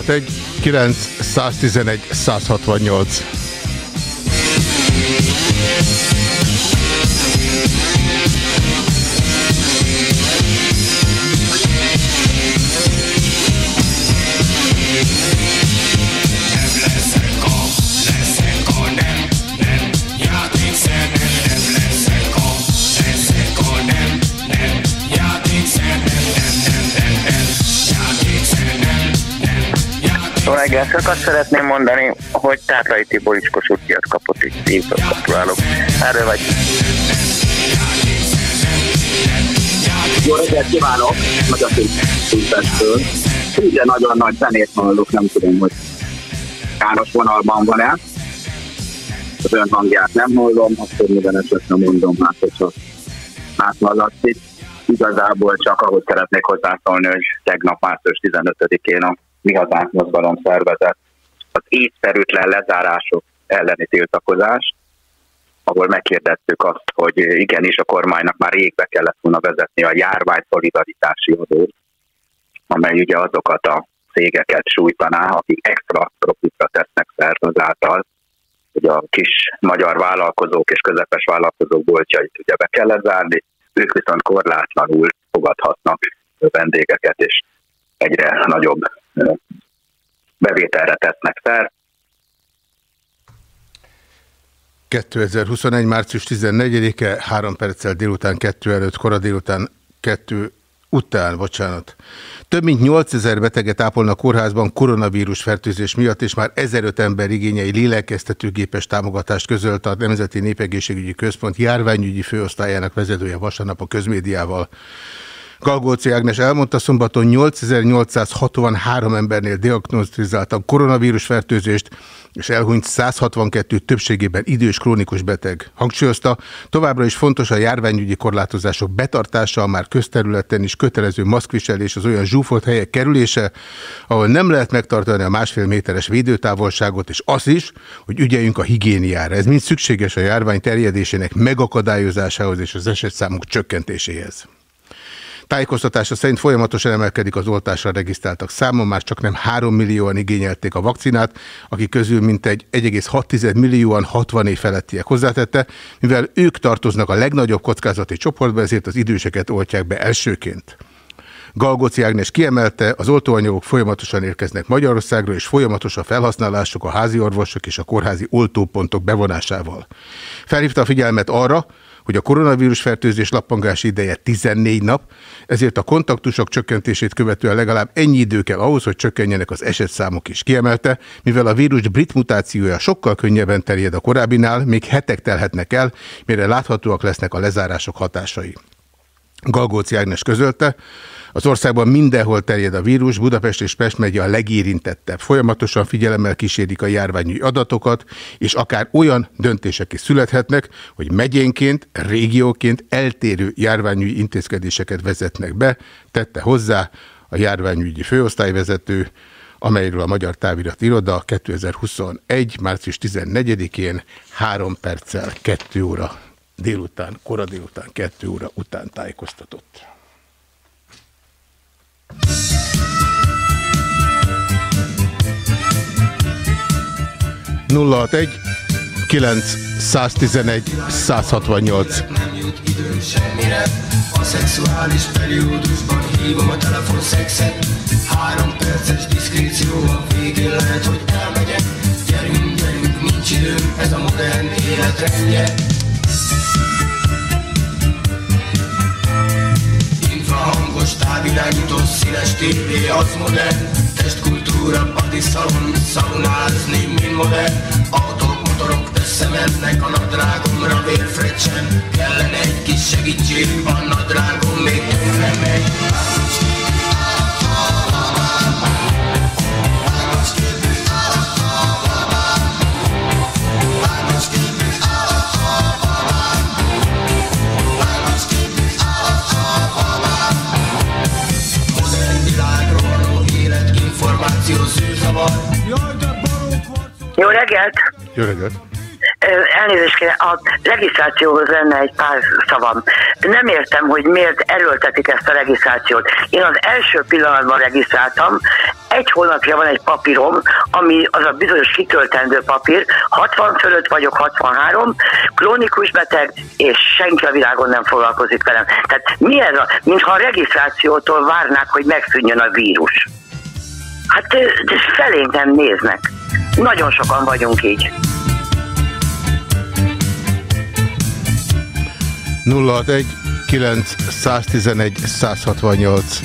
C: 061 911 168
G: csak azt szeretném mondani, hogy Tátrai Tibor is Kossuth díjat kapott, és szívből gratulálok. Erről vagy.
H: Jó reggelt kívánok, Magyar Filmpestől. Ugye nagyon nagy zenét hallok, nem tudom, hogy János vonalban van-e. Az ön hangját nem hallom, akkor minden esetre mondom, hát hogyha átmallatszik. Igazából csak ahhoz szeretnék hozzászólni, hogy tegnap március 15-én a Mi Hazánk mozgalom szervezet az észszerűtlen lezárások elleni tiltakozás, ahol megkérdeztük azt, hogy igenis a kormánynak már rég be kellett volna vezetni a járvány szolidaritási adót, amely ugye azokat a cégeket sújtaná, akik extra profitra tesznek szert azáltal, hogy a kis magyar vállalkozók és közepes vállalkozók boltjait ugye be kellett zárni, ők viszont korlátlanul fogadhatnak vendégeket, és egyre nagyobb bevételre tesznek szert.
C: 2021. március 14-e, 3 perccel délután 2 előtt, kora délután 2 után, bocsánat. Több mint 8000 beteget ápolnak kórházban koronavírus fertőzés miatt, és már 1005 ember igényei lélegeztetőgépes támogatást közölt a Nemzeti Népegészségügyi Központ járványügyi főosztályának vezetője vasárnap a közmédiával. Galgóci Ágnes elmondta, szombaton 8863 embernél diagnosztizáltak koronavírus fertőzést, és elhunyt 162 többségében idős krónikus beteg. Hangsúlyozta, továbbra is fontos a járványügyi korlátozások betartása, a már közterületen is kötelező maszkviselés, az olyan zsúfolt helyek kerülése, ahol nem lehet megtartani a másfél méteres védőtávolságot, és az is, hogy ügyeljünk a higiéniára. Ez mind szükséges a járvány terjedésének megakadályozásához és az esetszámok csökkentéséhez. Tájékoztatása szerint folyamatosan emelkedik az oltásra regisztráltak száma, már csak nem 3 millióan igényelték a vakcinát, akik közül mintegy 1,6 millióan 60 év felettiek hozzátette, mivel ők tartoznak a legnagyobb kockázati csoportba, ezért az időseket oltják be elsőként. Galgóci Ágnes kiemelte, az oltóanyagok folyamatosan érkeznek Magyarországra, és folyamatos a felhasználásuk a házi orvosok és a kórházi oltópontok bevonásával. Felhívta a figyelmet arra, hogy a koronavírus fertőzés lappangási ideje 14 nap, ezért a kontaktusok csökkentését követően legalább ennyi idő kell ahhoz, hogy csökkenjenek az esetszámok is. Kiemelte, mivel a vírus brit mutációja sokkal könnyebben terjed a korábbinál, még hetek telhetnek el, mire láthatóak lesznek a lezárások hatásai. Galgóci Ágnes közölte, az országban mindenhol terjed a vírus, Budapest és Pest megye a legérintettebb. Folyamatosan figyelemmel kísérik a járványi adatokat, és akár olyan döntések is születhetnek, hogy megyénként, régióként eltérő járványügyi intézkedéseket vezetnek be, tette hozzá a járványügyi főosztályvezető, amelyről a Magyar Távirat Iroda 2021. március 14-én 3 perccel 2 óra délután, kora délután, 2 óra után tájékoztatott. 061 911 168
I: nem jut időm semmire. A szexuális periódusban hívom a telefonszexet Három perces diszkréció a végén lehet, hogy elmegyek. Gyerünk, gyerünk, nincs időm, ez a modern életrendje Infrahangos távirányító színes tévé az modern Testkultúra, patiszalon, szaunázni, mind modern Autók, motorok összemennek a nadrágomra vérfrecsen Kellene egy kis segítség, a nadrágom még tönkre megy zűrzavar
G: Jó reggelt!
C: Jó reggelt!
J: elnézést kérem, a regisztrációhoz lenne egy pár szavam. Nem értem, hogy miért erőltetik ezt a regisztrációt. Én az első pillanatban regisztráltam, egy hónapja van egy papírom, ami az a bizonyos kitöltendő papír, 60 fölött vagyok, 63, krónikus beteg, és senki a világon nem foglalkozik velem. Tehát mi ez a, mintha a regisztrációtól várnák, hogy megszűnjön a vírus. Hát felénk nem néznek. Nagyon sokan vagyunk így.
C: 061 9 111 168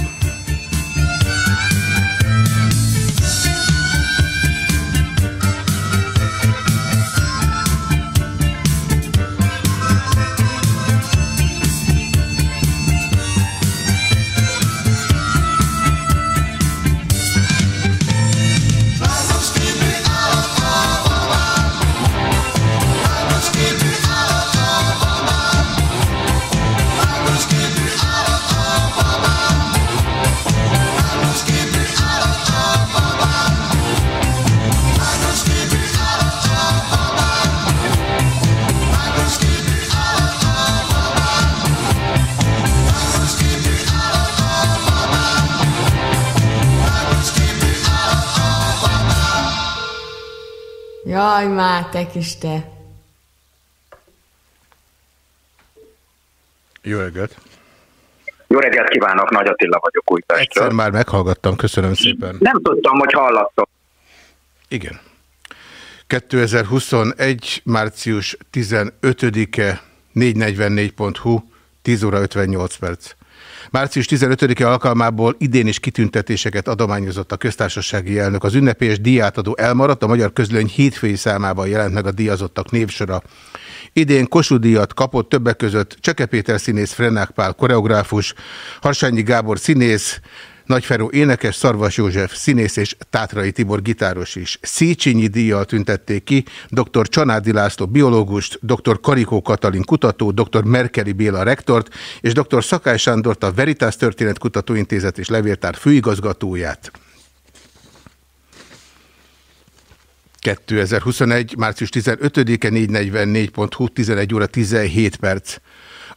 K: már te.
C: Jó reggelt!
H: Jó reggelt kívánok, Nagy Attila vagyok Újpestről.
C: Egyszer már meghallgattam, köszönöm szépen.
H: Nem tudtam, hogy hallattok.
C: Igen. 2021. március 15-e 444.hu 10 óra 58 perc. Március 15-e alkalmából idén is kitüntetéseket adományozott a köztársasági elnök. Az ünnepélyes díjátadó elmaradt, a magyar közlöny hétfői számában jelent meg a díjazottak névsora. Idén Kossuth díjat kapott többek között Cseke Péter színész, Frenák Pál koreográfus, Harsányi Gábor színész, Nagyferó énekes, Szarvas József színész és Tátrai Tibor gitáros is. Széchenyi díjjal tüntették ki dr. Csanádi László biológust, dr. Karikó Katalin kutató, dr. Merkeli Béla rektort és dr. Szakály Sándort a Veritas Történet Kutatóintézet és Levéltár főigazgatóját. 2021. március 15-e 444.hu 11 óra 17 perc.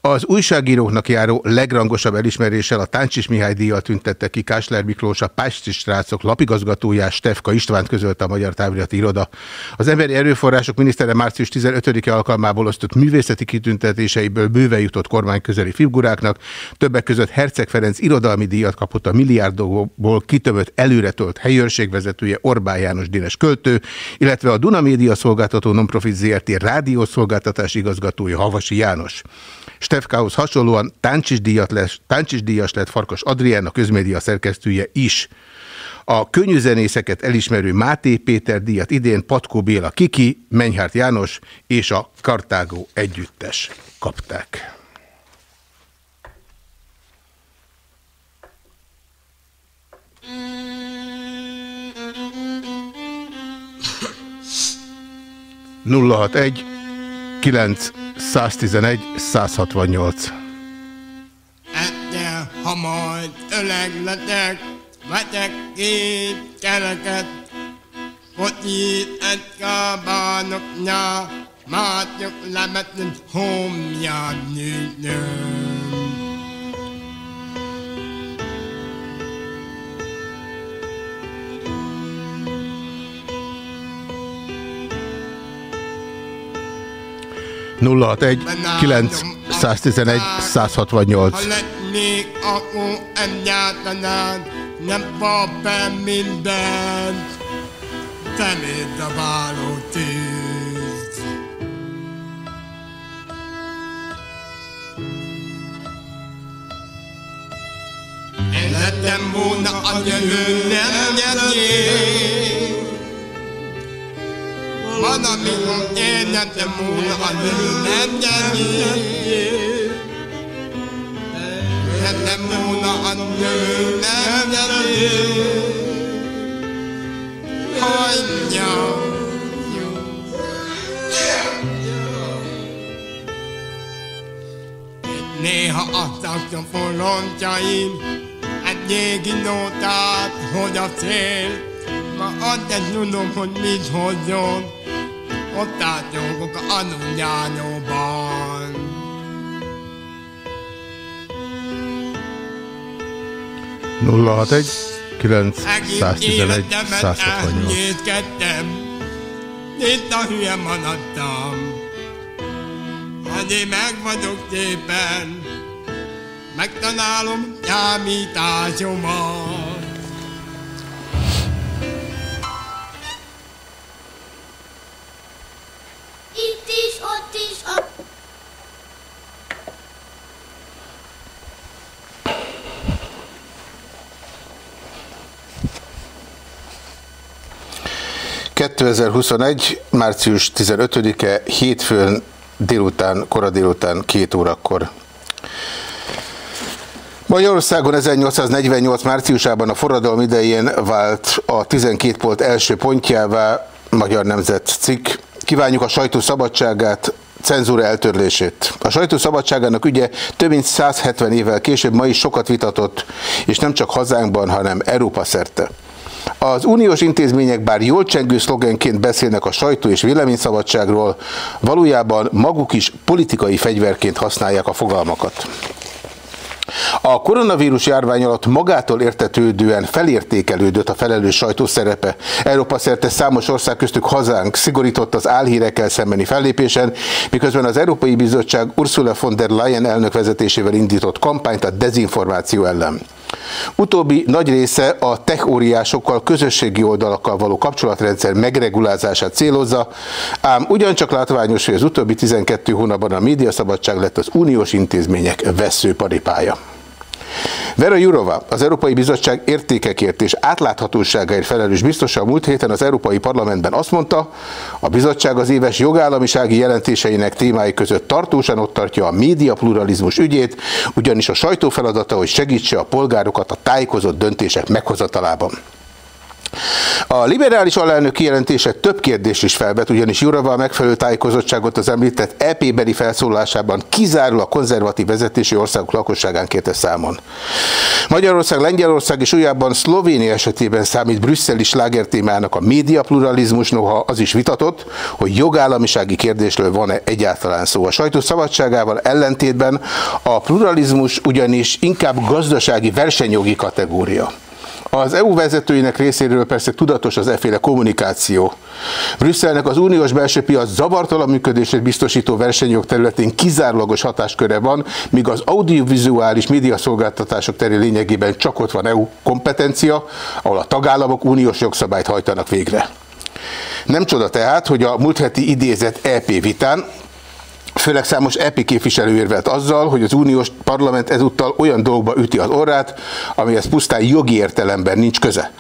C: Az újságíróknak járó legrangosabb elismeréssel a Táncsis Mihály díjjal tüntette ki Kásler Miklós a Pásti Strácok lapigazgatóját Stefka Istvánt közölte a Magyar Távirati Iroda. Az Emberi Erőforrások minisztere március 15-e alkalmából osztott művészeti kitüntetéseiből bőve jutott kormányközeli figuráknak, többek között Herceg Ferenc irodalmi díjat kapott a milliárdokból kitömött előretolt helyőrségvezetője Orbán János Dénes költő, illetve a Duna Média Szolgáltató Nonprofit ZRT rádiószolgáltatás igazgatója Havasi János. Stefkához hasonlóan Táncsis, lesz, Táncsis díjas lett Farkas Adrián, a közmédia szerkesztője is. A könnyűzenészeket elismerő Máté Péter díjat idén Patkó Béla Kiki, Menyhárt János és a Kartágó együttes kapták. Nulla hat egy 9 111 168
L: Ettől, ha majd öreg letek, vetek két kereket, Fotít egy kabánoknál, Mátjuk lemetni homján
C: nőnök. 061 911 168.
L: Ha lennék, akkor egyáltalán nem kap el mindent, teléd a váló lettem volna a jövő, nem nyernék, jövő nem nyernék, lettem volna a jövő nem nyernék, hagyja. Néha adtak a folontjaim egy régi nótát, hogy a cél, ma add egy tudom, hogy mit hozzon. Ott átnyomok a anungyányóban.
C: 061 911 168.
L: Nyétkedtem, itt a hülye maradtam. Hát én meg vagyok tépen, megtanálom gyámításomat.
C: ...2021. március 15-e hétfőn délután, kora délután, két órakor. Magyarországon 1848. márciusában a forradalom idején vált a 12 polt első pontjává Magyar Nemzet cikk. Kívánjuk a sajtó szabadságát, cenzúra eltörlését. A sajtó szabadságának ügye több mint 170 évvel később ma is sokat vitatott, és nem csak hazánkban, hanem Európa szerte. Az uniós intézmények bár jól csengő szlogenként beszélnek a sajtó és véleményszabadságról, valójában maguk is politikai fegyverként használják a fogalmakat. A koronavírus járvány alatt magától értetődően felértékelődött a felelős sajtó szerepe. Európa szerte számos ország köztük hazánk szigorított az álhírekkel szembeni fellépésen, miközben az Európai Bizottság Ursula von der Leyen elnök vezetésével indított kampányt a dezinformáció ellen. Utóbbi nagy része a tech óriásokkal, közösségi oldalakkal való kapcsolatrendszer megregulázását célozza, ám ugyancsak látványos, hogy az utóbbi 12 hónapban a médiaszabadság lett az uniós intézmények veszőparipája. Vera Jurova, az Európai Bizottság értékekért és átláthatóságáért felelős biztosa a múlt héten az Európai Parlamentben azt mondta, a bizottság az éves jogállamisági jelentéseinek témái között tartósan ott tartja a média pluralizmus ügyét, ugyanis a sajtó feladata, hogy segítse a polgárokat a tájékozott döntések meghozatalában. A liberális alelnök kijelentése több kérdést is felvet, ugyanis Jurava a megfelelő tájékozottságot az említett EP-beli felszólásában kizárólag a konzervatív vezetési országok lakosságán kérte számon. Magyarország, Lengyelország és újabban Szlovénia esetében számít brüsszeli slágertémának a média pluralizmus, noha az is vitatott, hogy jogállamisági kérdésről van-e egyáltalán szó. A sajtó szabadságával ellentétben a pluralizmus ugyanis inkább gazdasági versenyjogi kategória. Az EU vezetőinek részéről persze tudatos az efféle kommunikáció. Brüsszelnek az uniós belső piac zavartalan működését biztosító versenyjog területén kizárólagos hatásköre van, míg az audiovizuális médiaszolgáltatások terén lényegében csak ott van EU kompetencia, ahol a tagállamok uniós jogszabályt hajtanak végre. Nem csoda tehát, hogy a múlt heti idézett EP vitán Főleg számos EP képviselő érvelt azzal, hogy az uniós parlament ezúttal olyan dolgba üti az orrát, amihez pusztán jogi értelemben nincs köze.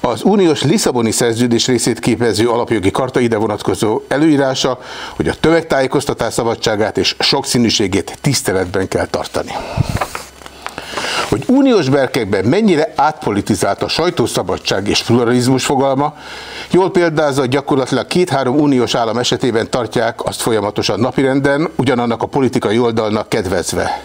C: Az uniós Lisszaboni szerződés részét képező alapjogi karta ide vonatkozó előírása, hogy a tömegtájékoztatás szabadságát és sokszínűségét tiszteletben kell tartani. Hogy uniós berkekben mennyire átpolitizált a sajtószabadság és pluralizmus fogalma, jól példázza, gyakorlatilag két-három uniós állam esetében tartják azt folyamatosan napirenden, ugyanannak a politikai oldalnak kedvezve.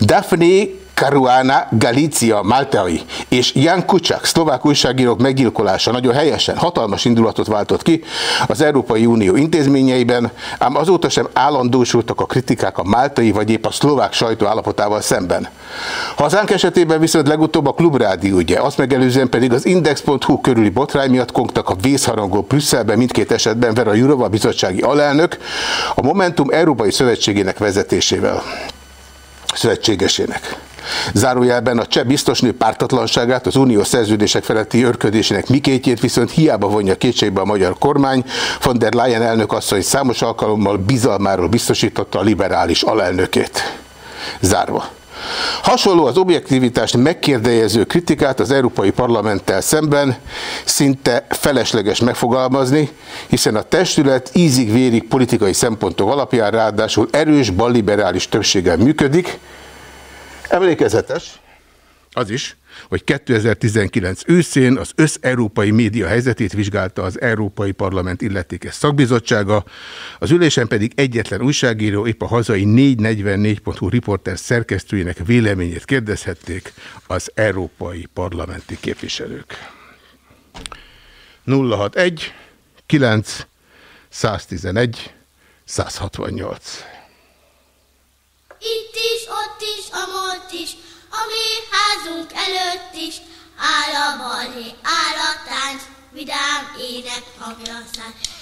C: Daphne Caruana Galicia Maltai és Jan Kucsák, szlovák újságírók meggyilkolása nagyon helyesen hatalmas indulatot váltott ki az Európai Unió intézményeiben, ám azóta sem állandósultak a kritikák a máltai vagy épp a szlovák sajtó állapotával szemben. Hazánk esetében viszont legutóbb a klubrádió ügye, azt megelőzően pedig az Index.hu körüli botrány miatt kongtak a vészharangok Brüsszelben mindkét esetben Vera Jurova bizottsági alelnök, a Momentum Európai Szövetségének vezetésével szövetségesének. Zárójelben a cseh biztosnő pártatlanságát, az uniós szerződések feletti örködésének mikétjét viszont hiába vonja kétségbe a magyar kormány. Von der Leyen elnök asszony számos alkalommal bizalmáról biztosította a liberális alelnökét. Zárva. Hasonló az objektivitást megkérdejező kritikát az Európai Parlamenttel szemben szinte felesleges megfogalmazni, hiszen a testület ízig-vérig politikai szempontok alapján ráadásul erős balliberális többséggel működik. Emlékezetes az is, hogy 2019 őszén az összeurópai média helyzetét vizsgálta az Európai Parlament illetékes szakbizottsága, az ülésen pedig egyetlen újságíró, épp a hazai 444.hu riporter szerkesztőjének véleményét kérdezhették az európai parlamenti képviselők. 061 9 111 168.
M: Itt is, ott is, a múlt is, a mi házunk előtt is, áll a balhé, áll a tánc, vidám ének hangja.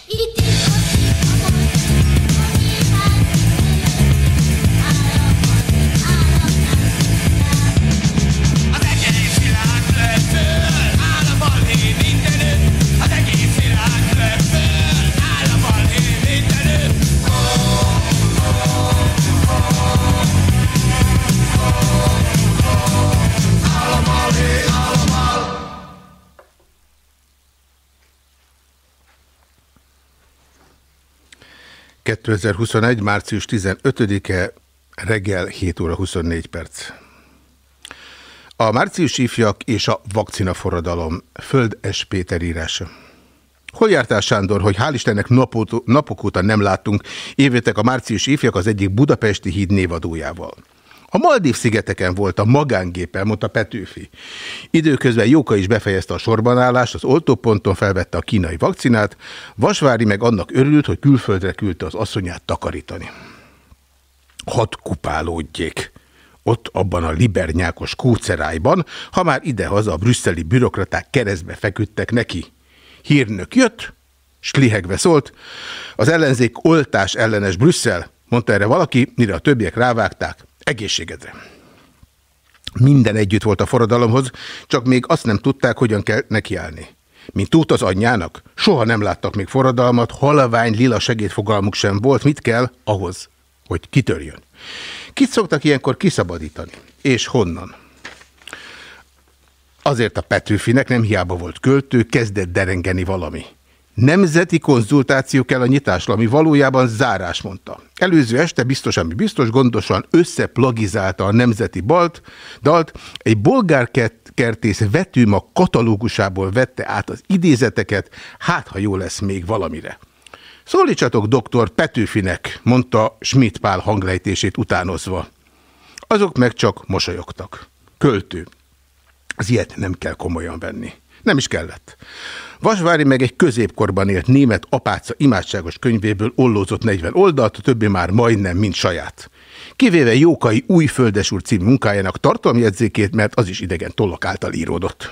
M: Itt is, ott is, a
C: 2021. március 15-e reggel 7 óra 24 perc. A március ifjak és a vakcina forradalom. Föld S. Péter írása. Hol jártál, Sándor, hogy hál' Istennek napok óta nem láttunk, évőtek a március ifjak az egyik budapesti híd névadójával. A Maldív szigeteken volt a magángéppel, mondta Petőfi. Időközben Jóka is befejezte a sorbanállást, az oltóponton felvette a kínai vakcinát, Vasvári meg annak örült, hogy külföldre küldte az asszonyát takarítani. Hadd kupálódjék! Ott abban a libernyákos kócerájban, ha már idehaza a brüsszeli bürokraták keresztbe feküdtek neki. Hírnök jött, s lihegve szólt, az ellenzék oltás ellenes Brüsszel, mondta erre valaki, mire a többiek rávágták, egészségedre. Minden együtt volt a forradalomhoz, csak még azt nem tudták, hogyan kell nekiállni. Mint tud az anyjának, soha nem láttak még forradalmat, halvány lila segédfogalmuk sem volt, mit kell ahhoz, hogy kitörjön. Kit szoktak ilyenkor kiszabadítani? És honnan? Azért a Petőfinek nem hiába volt költő, kezdett derengeni valami. Nemzeti konzultáció kell a nyitásra, ami valójában zárás mondta. Előző este biztos, ami biztos, gondosan összeplagizálta a nemzeti balt, dalt, egy bolgár kertész vetőma katalógusából vette át az idézeteket, hát ha jó lesz még valamire. Szólítsatok doktor Petőfinek, mondta Schmidt Pál hanglejtését utánozva. Azok meg csak mosolyogtak. Költő. Az ilyet nem kell komolyan venni. Nem is kellett. Vasvári meg egy középkorban élt német apáca imádságos könyvéből ollózott 40 oldalt, a többi már majdnem, mint saját. Kivéve Jókai új földesúr című munkájának tartalmi jegyzékét, mert az is idegen tollak által íródott.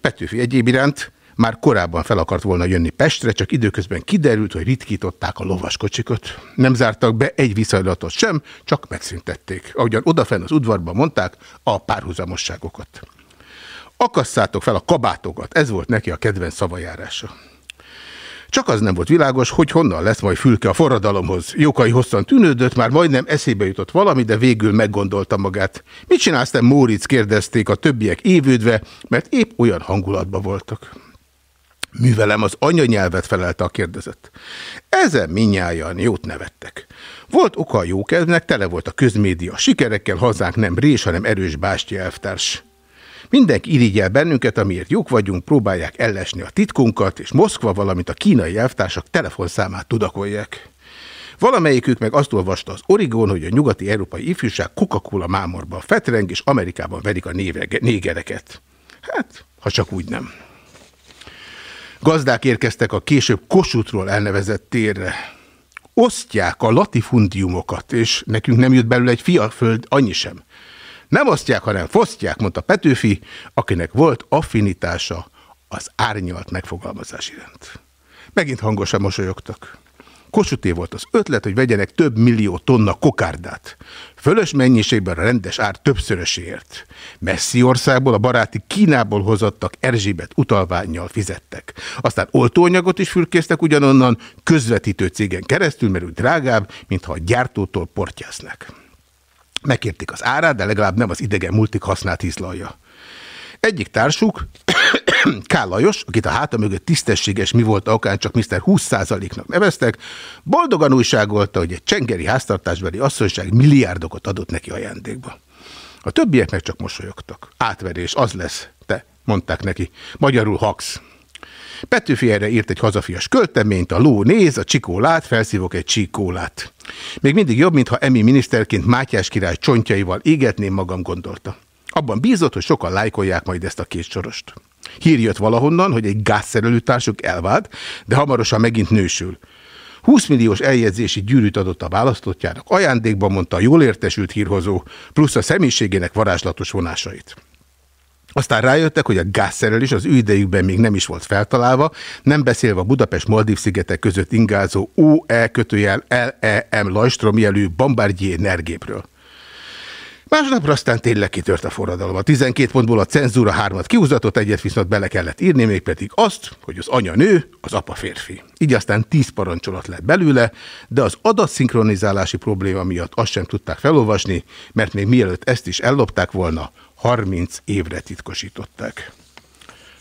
C: Petőfi egyéb iránt már korábban fel akart volna jönni Pestre, csak időközben kiderült, hogy ritkították a lovaskocsikot. Nem zártak be egy viszonylatot sem, csak megszüntették. Ahogyan odafenn az udvarban mondták, a párhuzamosságokat. Akasszátok fel a kabátokat, ez volt neki a kedvenc szavajárása. Csak az nem volt világos, hogy honnan lesz majd fülke a forradalomhoz. Jókai hosszan tűnődött, már majdnem eszébe jutott valami, de végül meggondolta magát. Mit csinálsz te, Móric? kérdezték a többiek évődve, mert épp olyan hangulatban voltak. Művelem az anyanyelvet felelte a kérdezett. Ezen minnyáján jót nevettek. Volt oka a jókedvnek, tele volt a közmédia sikerekkel, hazánk nem rés, hanem erős bástya elvtárs. Mindenki irigyel bennünket, amiért jók vagyunk, próbálják ellesni a titkunkat, és Moszkva, valamint a kínai elvtársak telefonszámát tudakolják. Valamelyikük meg azt olvasta az Origón, hogy a nyugati európai ifjúság Coca-Cola mámorban fetreng, és Amerikában verik a négereket. Hát, ha csak úgy nem. Gazdák érkeztek a később Kossuthról elnevezett térre. Osztják a latifundiumokat, és nekünk nem jut belőle egy fiaföld, annyi sem. Nem osztják, hanem fosztják, mondta Petőfi, akinek volt affinitása az árnyalt megfogalmazás iránt. Megint hangosan mosolyogtak. Kossuthé volt az ötlet, hogy vegyenek több millió tonna kokárdát. Fölös mennyiségben a rendes ár többszöröséért. Messzi országból, a baráti Kínából hozottak Erzsébet utalványjal fizettek. Aztán oltóanyagot is fürkésztek ugyanonnan, közvetítő cégen keresztül, mert úgy drágább, mintha a gyártótól portyásznak. Megkérték az árát, de legalább nem az idegen multik használt hízlalja. Egyik társuk, K. Lajos, akit a háta mögött tisztességes mi volt akár csak Mr. 20%-nak neveztek, boldogan újságolta, hogy egy csengeri háztartásbeli asszonyság milliárdokat adott neki ajándékba. A többiek meg csak mosolyogtak. Átverés, az lesz, te, mondták neki. Magyarul hax. Petőfi erre írt egy hazafias költeményt, a ló néz, a csikó lát, felszívok egy csíkólát. Még mindig jobb, mintha Emi miniszterként Mátyás király csontjaival égetném magam gondolta. Abban bízott, hogy sokan lájkolják majd ezt a két sorost. Hír jött valahonnan, hogy egy gázszerelőtársuk elvált, de hamarosan megint nősül. 20 milliós eljegyzési gyűrűt adott a választottjának, ajándékban mondta a jól értesült hírhozó, plusz a személyiségének varázslatos vonásait. Aztán rájöttek, hogy a gázszerelés az ő idejükben még nem is volt feltalálva, nem beszélve a Budapest-Maldív szigetek között ingázó OE kötőjel LEM Lajstrom jelű Bombardier nergépről. Másnapra aztán tényleg kitört a forradalom. A 12 pontból a cenzúra hármat kiúzatott, egyet viszont bele kellett írni, még pedig azt, hogy az anya nő, az apa férfi. Így aztán 10 parancsolat lett belőle, de az adatszinkronizálási probléma miatt azt sem tudták felolvasni, mert még mielőtt ezt is ellopták volna, 30 évre titkosították.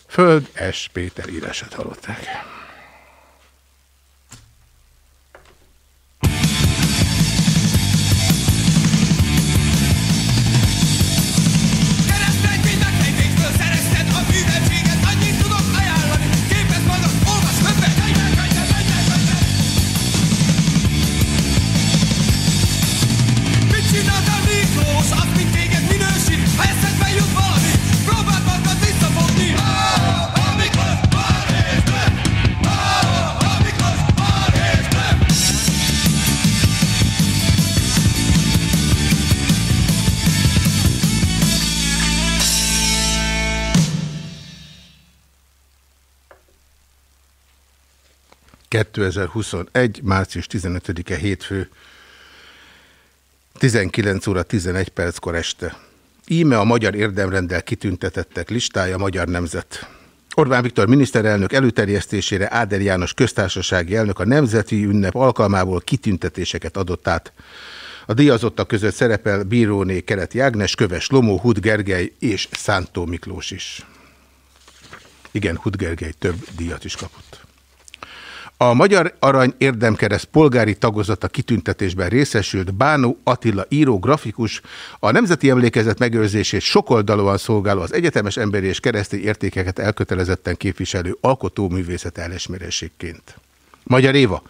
C: Föld S. Péter írását hallották. ...2021. március 15-e hétfő, 19 óra 11 perckor este. Íme a magyar érdemrendel kitüntetettek listája Magyar Nemzet. Orbán Viktor miniszterelnök előterjesztésére Áder János köztársasági elnök a Nemzeti Ünnep alkalmából kitüntetéseket adott át. A díjazottak között szerepel Bíróné Kereti Ágnes, Köves Lomó, Hud Gergely és Szántó Miklós is. Igen, Hud Gergely több díjat is kapott. A Magyar Arany Érdemkereszt polgári tagozata kitüntetésben részesült Bánó Attila író grafikus, a Nemzeti Emlékezet megőrzését sokoldalúan szolgáló az egyetemes emberi és keresztény értékeket elkötelezetten képviselő alkotóművészet elesmérességként. Magyar Éva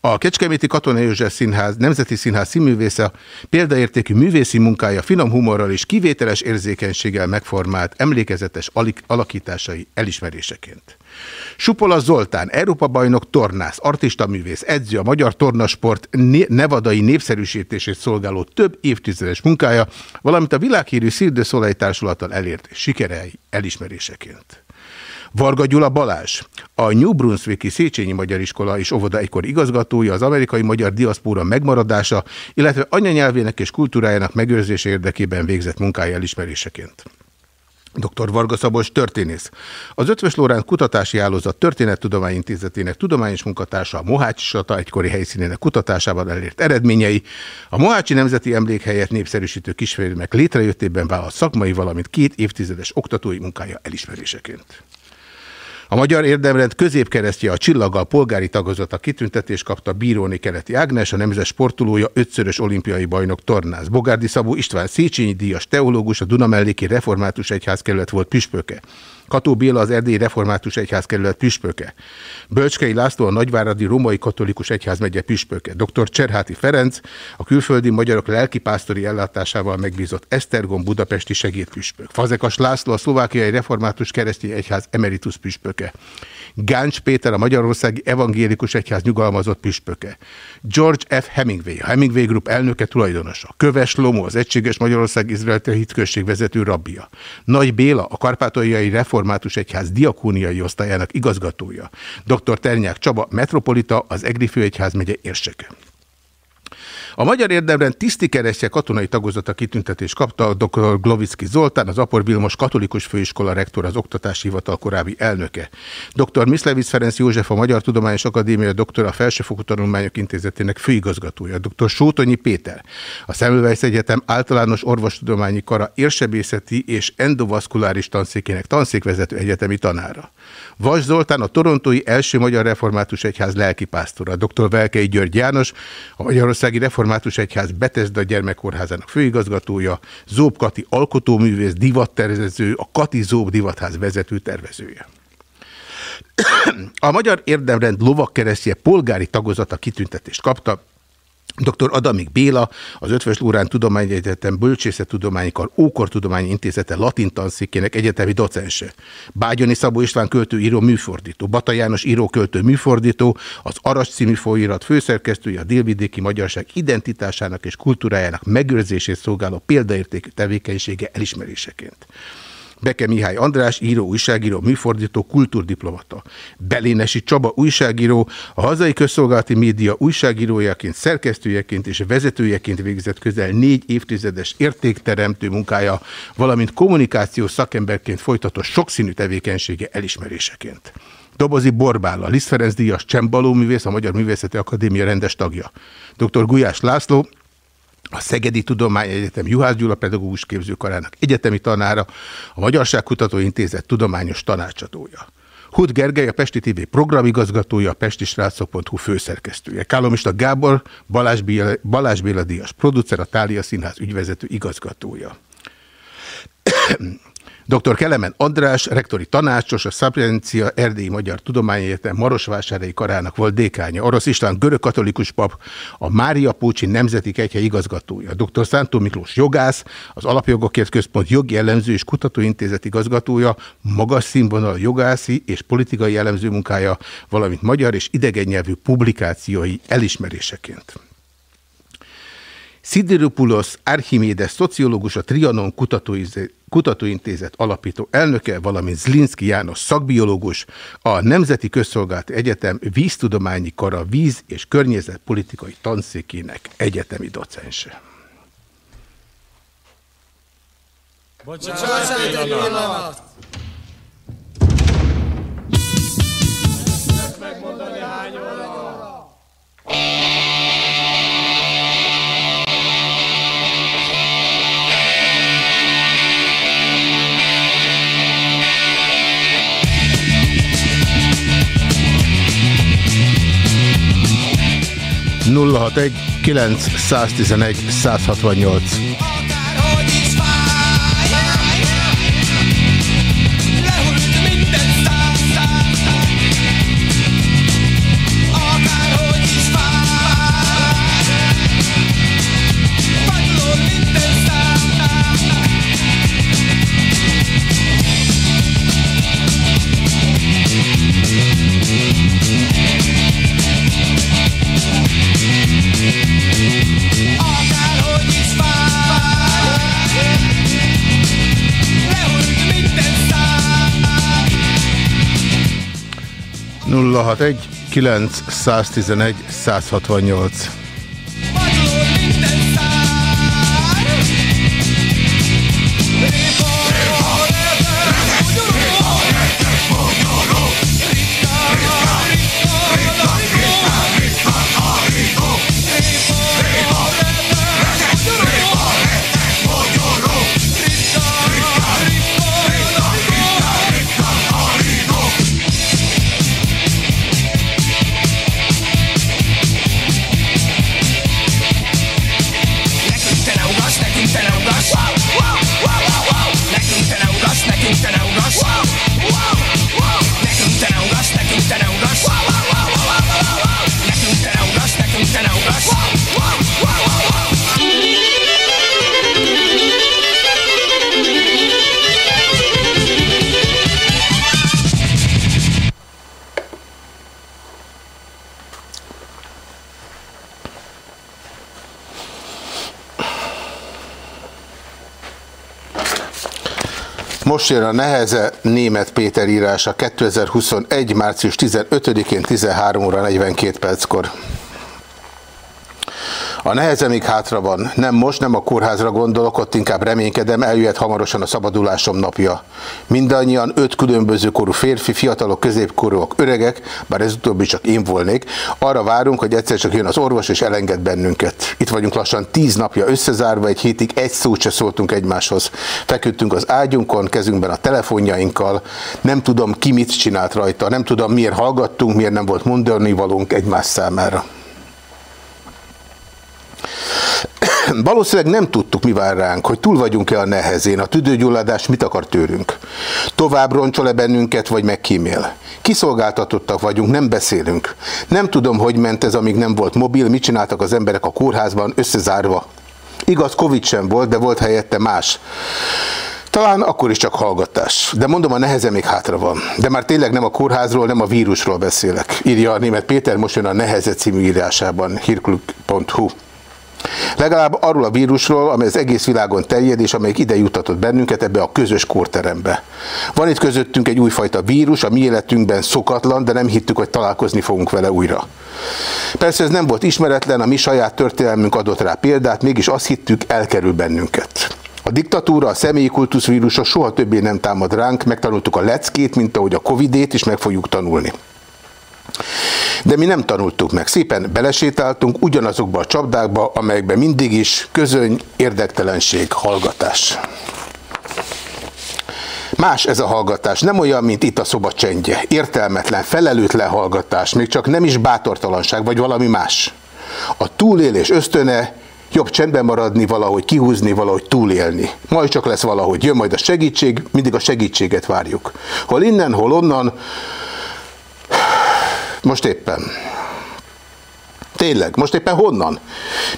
C: a Kecskeméti Katona József Színház, Nemzeti Színház színművésze példaértékű művészi munkája finom humorral és kivételes érzékenységgel megformált emlékezetes alakításai elismeréseként. Supola Zoltán, Európa bajnok tornász, artista művész, edző a magyar tornasport nevadai népszerűsítését szolgáló több évtizedes munkája, valamint a világhírű Szilde Szolai Társulattal elért sikerei elismeréseként. Varga Gyula Balázs, a New Brunswicki Széchenyi Magyar Iskola és Óvoda egykor igazgatója, az amerikai magyar diaszpóra megmaradása, illetve anyanyelvének és kultúrájának megőrzése érdekében végzett munkája elismeréseként. Dr. Varga Szabolcs történész. Az Ötvös Lórán Kutatási Állózat Történettudományi Intézetének tudományos munkatársa a Mohácsi Sata egykori helyszínének kutatásában elért eredményei, a Mohácsi Nemzeti Emlékhelyet népszerűsítő kísérletek létrejöttében vállalt szakmai, valamint két évtizedes oktatói munkája elismeréseként. A Magyar Érdemrend középkeresztje a Csillaggal polgári tagozata kitüntetés kapta Bíróni Keleti Ágnes, a nemzet sportolója, ötszörös olimpiai bajnok tornász. Bogárdi Szabó István Széchenyi díjas teológus, a Dunamelléki Református Egyházkerület volt püspöke. Kató Béla az Erdélyi Református Egyházkerület püspöke. Bölcskei László a Nagyváradi Római Katolikus Egyházmegye püspöke. Dr. Cserháti Ferenc a külföldi magyarok lelkipásztori ellátásával megbízott Esztergom budapesti segédpüspök. Fazekas László a Szlovákiai Református Keresztény Egyház emeritus püspöke. Gáncs Péter a Magyarországi Evangélikus Egyház nyugalmazott püspöke. George F. Hemingway, a Hemingway Group elnöke tulajdonosa. Köves Lomo, az Egységes Magyarország Izrael hitközség vezető rabbia. Nagy Béla, a Karpátaljai Református Egyház diakóniai osztályának igazgatója. Dr. Ternyák Csaba, Metropolita, az Egri Főegyház megye érseke. A Magyar Érdemrend tiszti keresztje katonai tagozata kitüntetés kapta a dr. Glovicki Zoltán, az Apor Vilmos Katolikus Főiskola rektor, az Oktatási Hivatal korábbi elnöke. Dr. Miszlevic Ferenc József, a Magyar Tudományos Akadémia doktor, a Felsőfokú Tanulmányok Intézetének főigazgatója. Dr. Sótonyi Péter, a Szemülvejsz Egyetem általános orvostudományi kara érsebészeti és endovaszkuláris tanszékének tanszékvezető egyetemi tanára. Vas Zoltán, a Torontói első Magyar Református Egyház lelkipásztora, dr. Velkei György János, a Magyarországi Református Egyház Betesda gyermekkórházának főigazgatója, Zób Kati alkotóművész, divattervező, a Kati Zób divatház vezető tervezője. A Magyar Érdemrend lovakkeresztje polgári tagozata kitüntetést kapta, Dr. Adamik Béla, az Ötvös Lórán Tudományegyetem Bölcsészettudományi Kar Ókortudományi Intézete latin tanszékének egyetemi docense. Bágyoni Szabó István költő író műfordító, Bata János író költő műfordító, az Aras című folyóirat főszerkesztője a délvidéki magyarság identitásának és kultúrájának megőrzését szolgáló példaértékű tevékenysége elismeréseként. Beke Mihály András, író, újságíró, műfordító, kultúrdiplomata. Belénesi Csaba, újságíró, a hazai közszolgálati média újságírójaként, szerkesztőjeként és vezetőjeként végzett közel négy évtizedes értékteremtő munkája, valamint kommunikációs szakemberként folytatott sokszínű tevékenysége elismeréseként. Dobozi Borbála, Liszt Ferenc Díjas, Csembaló művész, a Magyar Művészeti Akadémia rendes tagja. Dr. Gulyás László, a Szegedi Tudományegyetem Juhász Gyula Pedagógus Képzőkarának egyetemi tanára, a Magyarságkutató Intézet tudományos tanácsadója. Hud Gergely, a Pesti TV programigazgatója, a pestisrácok.hu főszerkesztője. Kálomista Gábor, Balázs Béla, Balázs Béla Díjas, producer, a Tália Színház ügyvezető igazgatója. Dr. Kelemen András, rektori tanácsos, a Szapiencia Erdélyi Magyar Tudományegyetem Marosvásárhelyi Karának volt dékánya. Orosz István görög-katolikus pap, a Mária Pócsi Nemzeti Kegyhe igazgatója. Dr. Szántó Miklós jogász, az Alapjogokért Központ jogi elemző és kutatóintézet igazgatója, magas színvonal jogászi és politikai elemző munkája, valamint magyar és idegen nyelvű publikációi elismeréseként. Szidiropulos Archimedes szociológus, a Trianon Kutatóintézet alapító elnöke, valamint Zlinski János szakbiológus, a Nemzeti Közszolgálati Egyetem víztudományi kara víz- és környezetpolitikai tanszékének egyetemi docense.
N: Bocsánat, egy pillanat! Megmondani hány óra?
C: 061 911 168. nulla egy 911 168 Most jön a neheze német Péter írása 2021. március 15-én 13 óra 42 perckor. A neheze még hátra van. Nem most, nem a kórházra gondolok, ott inkább reménykedem, eljöhet hamarosan a szabadulásom napja. Mindannyian öt különböző korú férfi, fiatalok, középkorúak, öregek, bár ez utóbbi csak én volnék, arra várunk, hogy egyszer csak jön az orvos és elenged bennünket. Itt vagyunk lassan tíz napja összezárva, egy hétig egy szót se szóltunk egymáshoz. Feküdtünk az ágyunkon, kezünkben a telefonjainkkal, nem tudom ki mit csinált rajta, nem tudom miért hallgattunk, miért nem volt mondani valónk egymás számára. Valószínűleg nem tudtuk, mi vár ránk, hogy túl vagyunk-e a nehezén, a tüdőgyulladás mit akar tőlünk. Tovább roncsol-e bennünket, vagy megkímél. Kiszolgáltatottak vagyunk, nem beszélünk. Nem tudom, hogy ment ez, amíg nem volt mobil, mit csináltak az emberek a kórházban, összezárva. Igaz, Covid sem volt, de volt helyette más. Talán akkor is csak hallgatás. De mondom, a neheze még hátra van. De már tényleg nem a kórházról, nem a vírusról beszélek. Írja a német Péter most jön a Neheze című írásában, hirkluk.hu. Legalább arról a vírusról, amely az egész világon terjed, és amelyik ide jutatott bennünket ebbe a közös kórterembe. Van itt közöttünk egy újfajta vírus, a mi életünkben szokatlan, de nem hittük, hogy találkozni fogunk vele újra. Persze ez nem volt ismeretlen, a mi saját történelmünk adott rá példát, mégis azt hittük, elkerül bennünket. A diktatúra, a személyi kultuszvírusa soha többé nem támad ránk, megtanultuk a leckét, mint ahogy a Covid-ét is meg fogjuk tanulni. De mi nem tanultuk meg. Szépen belesétáltunk ugyanazokba a csapdákba, amelyekben mindig is közöny, érdektelenség, hallgatás. Más ez a hallgatás, nem olyan, mint itt a szoba csendje. Értelmetlen, felelőtlen hallgatás, még csak nem is bátortalanság, vagy valami más. A túlélés ösztöne jobb csendben maradni, valahogy kihúzni, valahogy túlélni. Majd csak lesz valahogy. Jön majd a segítség, mindig a segítséget várjuk. Hol innen, hol onnan, most éppen. Tényleg, most éppen honnan?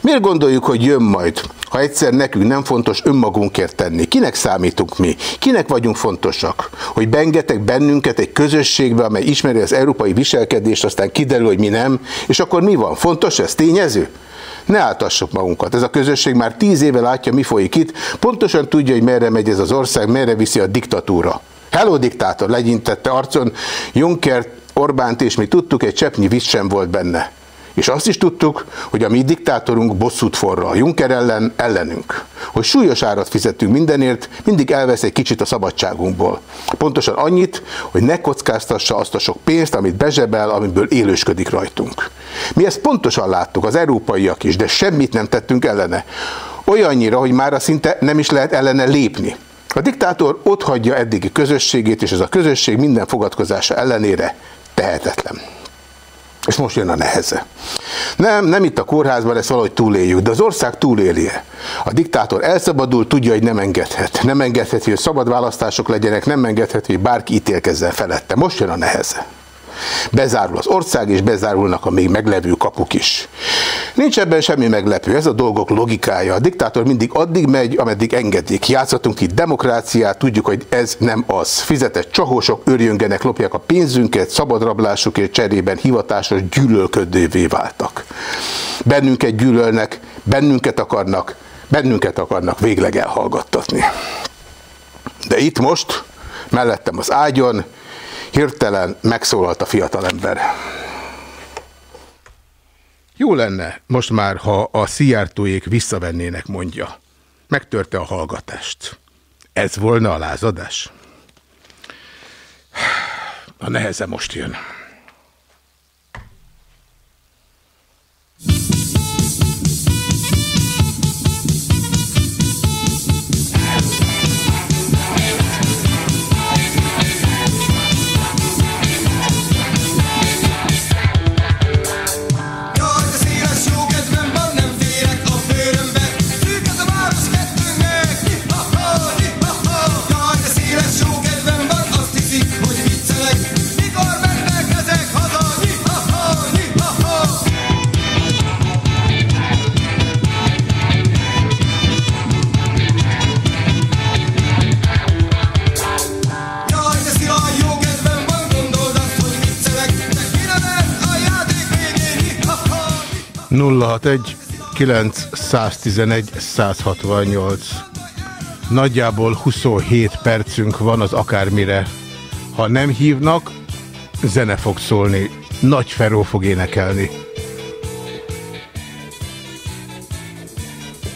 C: Miért gondoljuk, hogy jön majd, ha egyszer nekünk nem fontos önmagunkért tenni? Kinek számítunk mi? Kinek vagyunk fontosak? Hogy bengetek bennünket egy közösségbe, amely ismeri az európai viselkedést, aztán kiderül, hogy mi nem, és akkor mi van? Fontos ez? Tényező? Ne áltassuk magunkat. Ez a közösség már tíz éve látja, mi folyik itt, pontosan tudja, hogy merre megy ez az ország, merre viszi a diktatúra. Hello, diktátor, legyintette arcon Juncker Orbánt, és mi tudtuk, egy cseppnyi víz sem volt benne. És azt is tudtuk, hogy a mi diktátorunk bosszút forra Juncker ellen, ellenünk. Hogy súlyos árat fizettünk mindenért, mindig elvesz egy kicsit a szabadságunkból. Pontosan annyit, hogy ne kockáztassa azt a sok pénzt, amit bezsebel, amiből élősködik rajtunk. Mi ezt pontosan láttuk, az európaiak is, de semmit nem tettünk ellene. Olyannyira, hogy már szinte nem is lehet ellene lépni. A diktátor ott hagyja eddigi közösségét, és ez a közösség minden fogadkozása ellenére tehetetlen. És most jön a neheze. Nem, nem itt a kórházban, ezt valahogy túléljük, de az ország túlélje. A diktátor elszabadul, tudja, hogy nem engedhet. Nem engedhet, hogy szabad választások legyenek, nem engedhet, hogy bárki ítélkezzen felette. Most jön a neheze. Bezárul az ország, és bezárulnak a még meglevő kapuk is. Nincs ebben semmi meglepő, ez a dolgok logikája. A diktátor mindig addig megy, ameddig engedik. Játszhatunk itt demokráciát, tudjuk, hogy ez nem az. Fizetett csahósok örjöngenek, lopják a pénzünket, szabadrablásukért cserében hivatásos gyűlölködővé váltak. Bennünket gyűlölnek, bennünket akarnak, bennünket akarnak végleg elhallgattatni. De itt most, mellettem az ágyon, Hirtelen megszólalt a fiatalember. Jó lenne most már, ha a Szijjártóék visszavennének, mondja. Megtörte a hallgatást. Ez volna a lázadás? A neheze most jön. 061 911 168 Nagyjából 27 percünk van az akármire. Ha nem hívnak, zene fog szólni. Nagy Feró fog énekelni.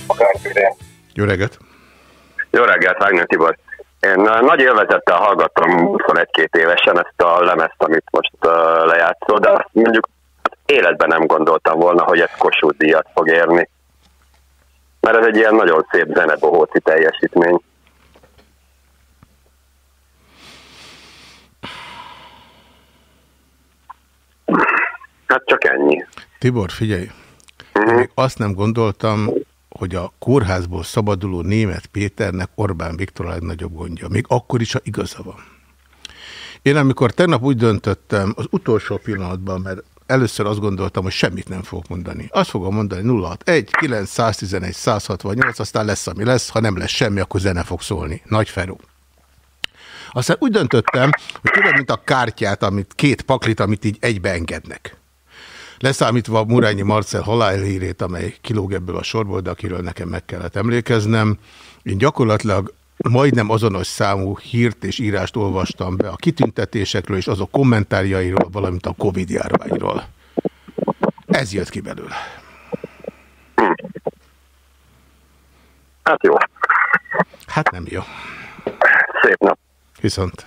O: Akármire.
C: Jó reggelt!
O: Jó reggelt, Wagner Tibor. Én nagy élvezettel hallgattam 21-2 évesen ezt a lemezt, amit most uh, lejátszol, de mondjuk életben nem gondoltam volna, hogy ez Kossuth díjat fog érni. Mert ez egy ilyen nagyon szép zenebohóci teljesítmény. Hát csak ennyi.
C: Tibor, figyelj! Uh -huh. Még azt nem gondoltam, hogy a kórházból szabaduló német Péternek Orbán Viktor a legnagyobb gondja. Még akkor is, ha igaza van. Én amikor tegnap úgy döntöttem, az utolsó pillanatban, mert először azt gondoltam, hogy semmit nem fogok mondani. Azt fogom mondani 061 911 168, aztán lesz, ami lesz, ha nem lesz semmi, akkor zene fog szólni. Nagy Feró. Aztán úgy döntöttem, hogy tudod, mint a kártyát, amit két paklit, amit így egybe engednek. Leszámítva Murányi Marcel halálhírét, amely kilóg ebből a sorból, de akiről nekem meg kellett emlékeznem, én gyakorlatilag majdnem azonos számú hírt és írást olvastam be a kitüntetésekről és azok kommentárjairól, valamint a Covid járványról. Ez jött ki belőle.
O: Hát jó.
C: Hát nem jó.
O: Szép nap.
C: Viszont.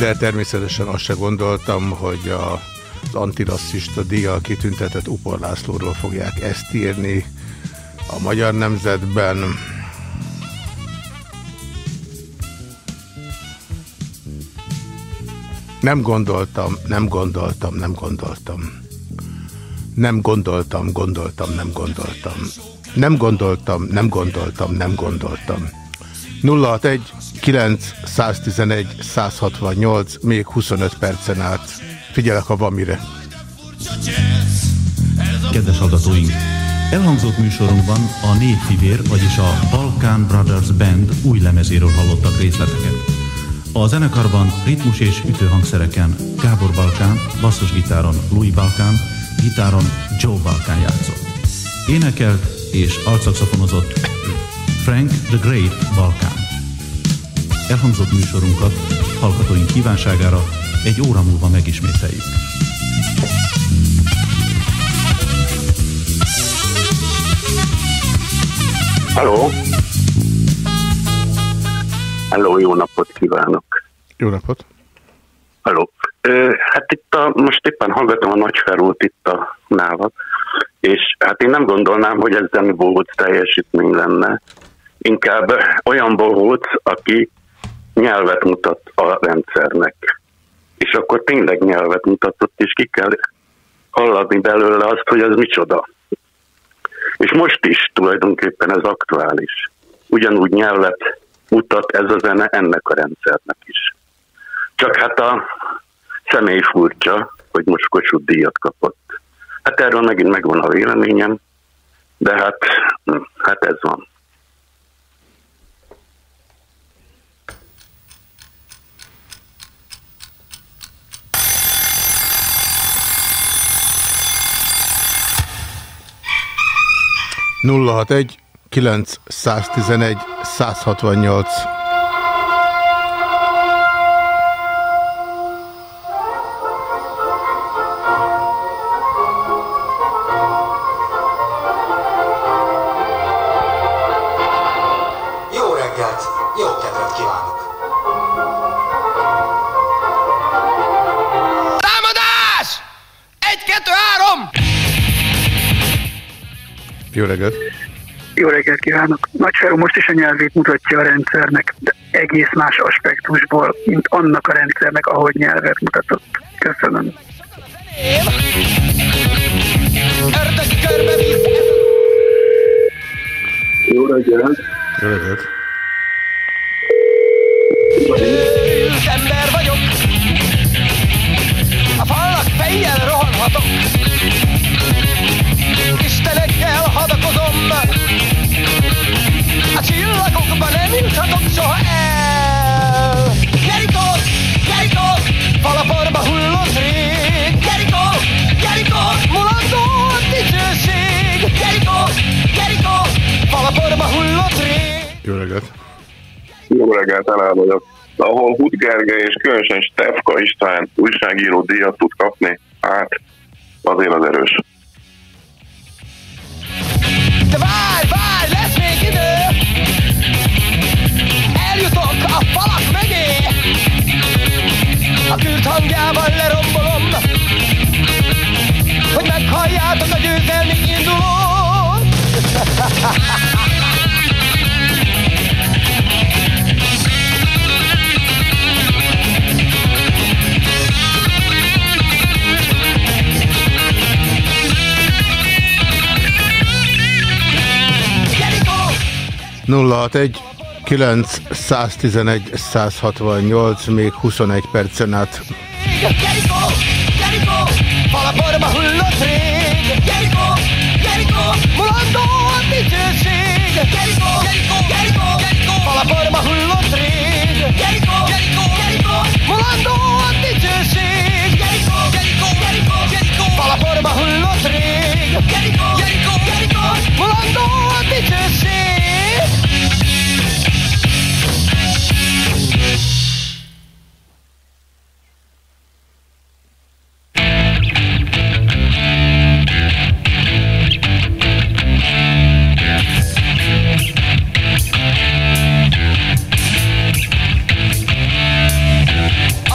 C: De természetesen azt se gondoltam, hogy a, az antirasszista díjjal kitüntetett Upor Lászlóról fogják ezt írni a magyar nemzetben. Nem gondoltam, nem gondoltam, nem gondoltam. Nem gondoltam, gondoltam, nem gondoltam. Nem gondoltam, nem gondoltam, nem gondoltam. 061 911 168 még 25 percen át. Figyelek, ha van mire.
P: Kedves hallgatóink! Elhangzott műsorunkban a négy fivér, vagyis a Balkan Brothers Band új lemezéről hallottak részleteket. A zenekarban ritmus és ütőhangszereken Gábor Balkán, basszusgitáron Louis Balkán, gitáron Joe Balkán játszott. Énekelt és altszakszafonozott Frank the Great Balkán. Elhangzott műsorunkat hallgatóink kívánságára egy óra múlva megismételjük.
O: Halló! Halló, jó napot kívánok!
C: Jó napot!
O: Halló! Hát itt a, most éppen hallgatom a Nagyferót itt a návat, és hát én nem gondolnám, hogy ez nem bohóc teljesítmény lenne. Inkább olyan bohóc, aki nyelvet mutat a rendszernek. És akkor tényleg nyelvet mutatott, és ki kell hallani belőle azt, hogy ez micsoda. És most is tulajdonképpen ez aktuális. Ugyanúgy nyelvet mutat ez a zene ennek a rendszernek is. Csak hát a személy furcsa, hogy most Kossuth díjat kapott. Hát erről megint megvan a véleményem, de hát, hát ez van.
C: 061 911 168
Q: Jó reggelt! Jó
C: reggelt
R: kívánok! Nagy Feró most is a nyelvét mutatja a rendszernek, de egész más aspektusból, mint annak a rendszernek, ahogy nyelvet mutatott. Köszönöm.
O: Jó reggelt!
C: Jó reggelt!
S: Ősz ember vagyok A falnak fejjel rohanhatok Istenekkel hadakozom A csillagokba nem juthatok soha el Jerikó, Jerikó, falaporba hullott rég Jerikó, Jerikó, mulandó dicsőség Jerikó, Jerikó, falaporba hullott rég
C: Jó reggelt!
T: Jó reggelt, Elár vagyok. Ahol Hud Gergely és különösen Stefka István újságíró díjat tud kapni, hát azért az erős.
S: De várj, várj, lesz még idő! Eljutok a falak mögé! A kürt hangjával lerombolom, hogy meghalljátok a győzelmi indulót!
C: 061 911 168 még 21 percen át.
S: Gerikó, Gerikó, falaborba hullott rég. Gerikó, Gerikó, mulandó a dicsőség. Gerikó, Gerikó, Gerikó, Gerikó, falaborba hullott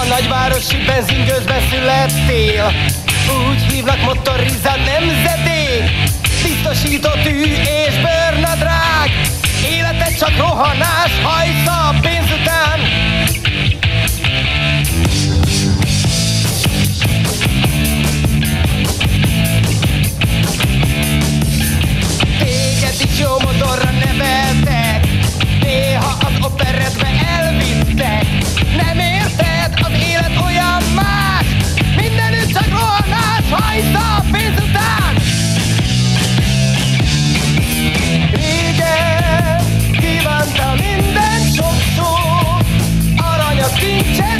S: nagyvárosi benzingőzbe születtél. Úgy hívnak motoriza nemzedék Biztosított ű és bőrnadrág Életed csak rohanás, hajsz a pénz után. Téged is jó motorra neveltek. Néha az operetbe elvittek rohanás, hajsz a pénz után! Minden sok-sok Aranyat, kincset,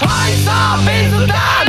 S: rohanás, hajsz a pénz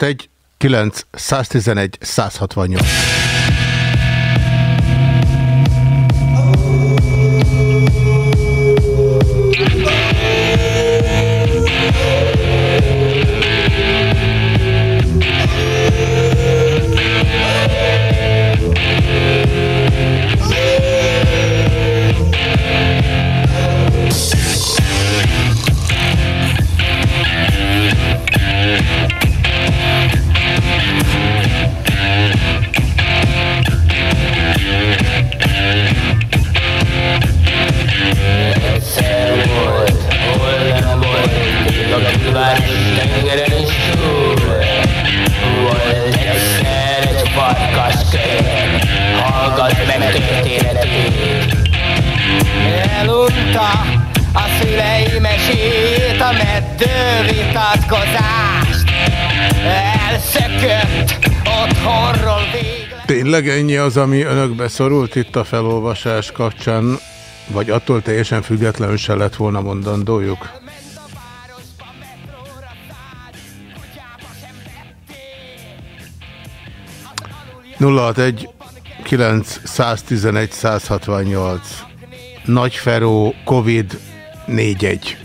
C: 061 911 168. Tényleg ennyi az, ami önökbe szorult itt a felolvasás kapcsán, vagy attól teljesen függetlenül se lett volna mondandójuk? egy 911 168 Nagy Feró Covid 41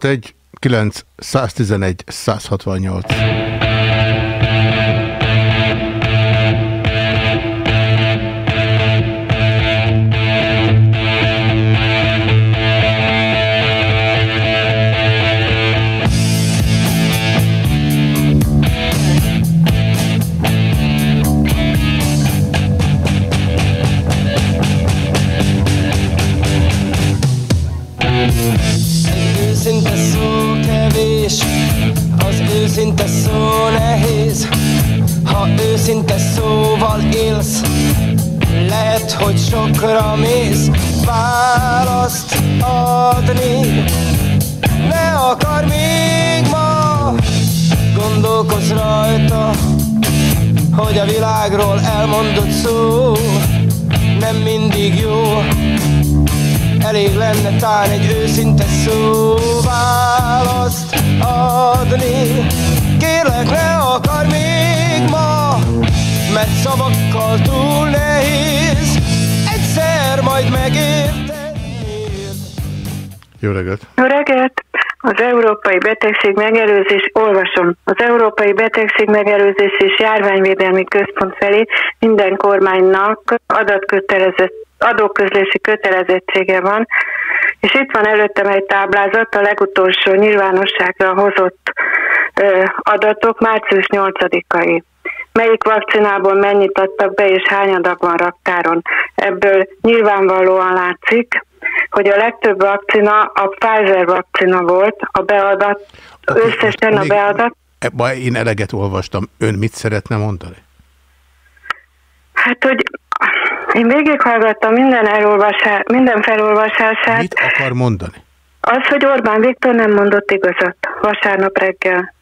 C: 061 9 111 168
S: őszinte szó nehéz. Ha őszinte szóval élsz, lehet, hogy sokra mész. Választ adni, ne akar még ma. Gondolkozz rajta, hogy a világról elmondott szó nem mindig jó. Elég lenne tán egy őszinte szó Választ adni Kérlek ne akar még ma? Mert szavakkal túl nehéz. Egyszer majd megérted.
C: Jó reggelt!
U: Jó reggelt! Az Európai Betegség Megelőzés, olvasom, az Európai Betegség Megelőzés és Járványvédelmi Központ felé minden kormánynak adatkötelezett adóközlési kötelezettsége van, és itt van előttem egy táblázat, a legutolsó nyilvánosságra hozott adatok március 8-ai. Melyik vakcinából mennyit adtak be, és hány adag van raktáron. Ebből nyilvánvalóan látszik, hogy a legtöbb vakcina a Pfizer vakcina volt, a beadat, okay, összesen a beadat.
C: Ebben én eleget olvastam. Ön mit szeretne mondani?
U: Hát, hogy én végighallgattam minden, elolvasá, minden felolvasását.
C: Mit akar mondani?
U: Az, hogy Orbán Viktor nem mondott igazat vasárnap reggel.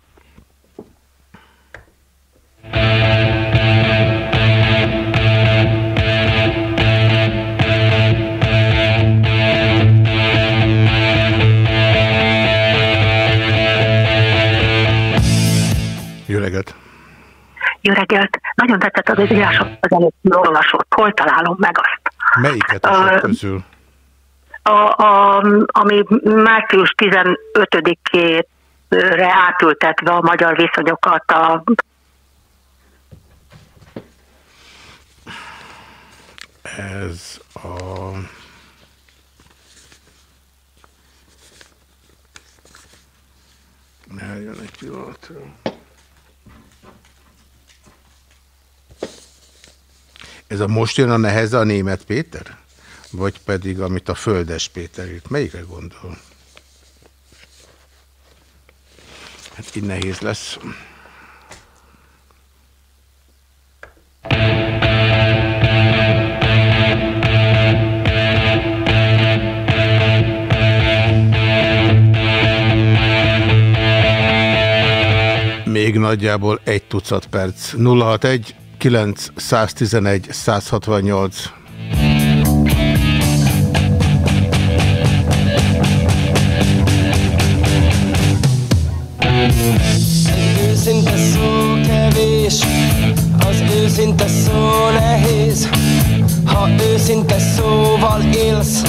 C: Jó reggelt!
V: Jó reggelt! Nagyon tetszett az írás az előtt olvasott. Hol találom meg azt?
C: Melyiket a sok közül?
V: A, a, ami március 15-ére átültetve a magyar viszonyokat a
C: Ez a... Eljön egy pillanatra. Ez a most jön a neheze a német Péter? Vagy pedig amit a Földes Péter írt? Melyikre gondol? Hát így nehéz lesz. Még nagyjából egy tucat perc. 061 9 111 168
S: Őszinte szó kevés, az őszinte szó nehéz. Ha őszinte szóval élsz,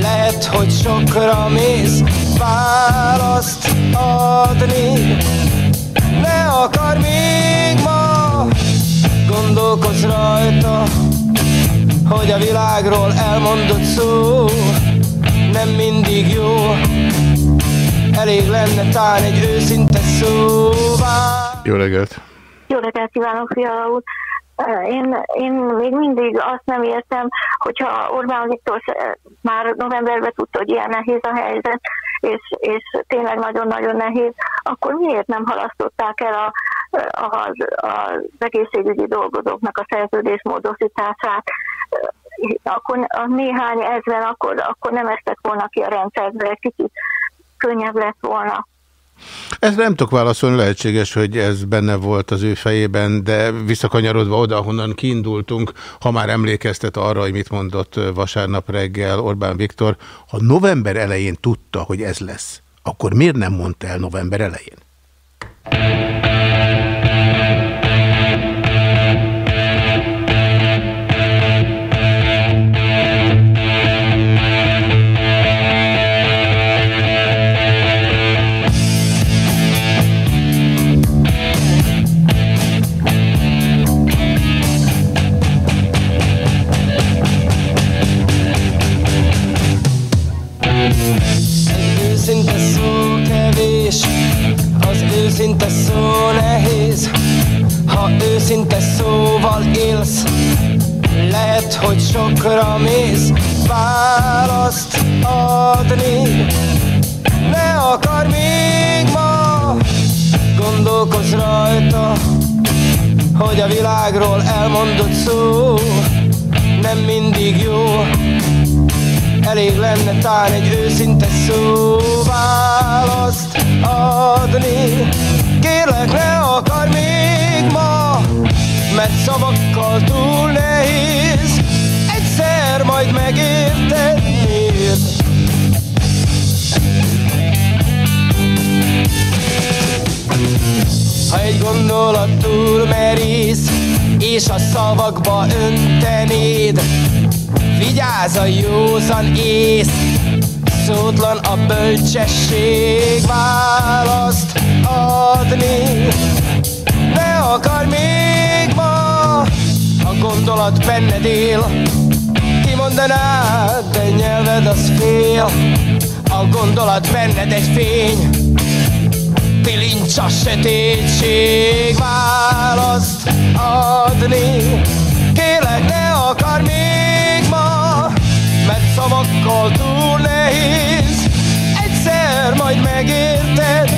S: lehet, hogy sokra mész. Választ adni, Gondolkozz rajta, hogy a világról elmondott szó nem mindig jó. Elég lenne tán egy őszinte szóvá.
C: Jó reggelt!
W: Jó reggelt kívánok, Fiala úr! Én, én még mindig azt nem értem, hogyha Orbán Viktor már novemberben tudta, hogy ilyen nehéz a helyzet, és, és tényleg nagyon-nagyon nehéz, akkor miért nem halasztották el a, a, az egészségügyi dolgozóknak a szerződés módosítását? Akkor a néhány ezren akkor, akkor nem estek volna ki a rendszerbe, kicsit könnyebb lett volna.
C: Ez nem tudok válaszolni, lehetséges, hogy ez benne volt az ő fejében, de visszakanyarodva oda, ahonnan kiindultunk, ha már emlékeztet arra, hogy mit mondott vasárnap reggel Orbán Viktor, ha november elején tudta, hogy ez lesz, akkor miért nem mondta el november elején?
S: Őszinte szóval élsz, lehet, hogy sokra mész, választ adni. Ne akar még ma, gondolkozz rajta, hogy a világról elmondott szó nem mindig jó. Elég lenne tán egy őszinte szó választ adni. Kérlek, ne akar még ma, mert szavakkal túl nehéz. Egyszer majd megérted. Ha egy gondolat túl merész, és a szavakba öntenéd, vigyázz a józan ész, szótlan a bölcsesség választ adni. Ne akar még ma, a gondolat benned él, kimondanád, de nyelved az fél, a gondolat benned egy fény, bilincs a sötétség választ adni. Kélek, ne akar még ma, mert szavakkal túl nehéz. Egyszer majd megérted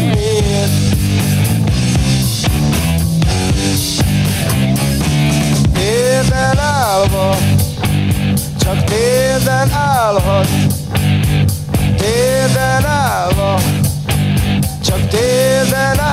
S: Térden állva, csak térden állhat, térden állva, csak térden állható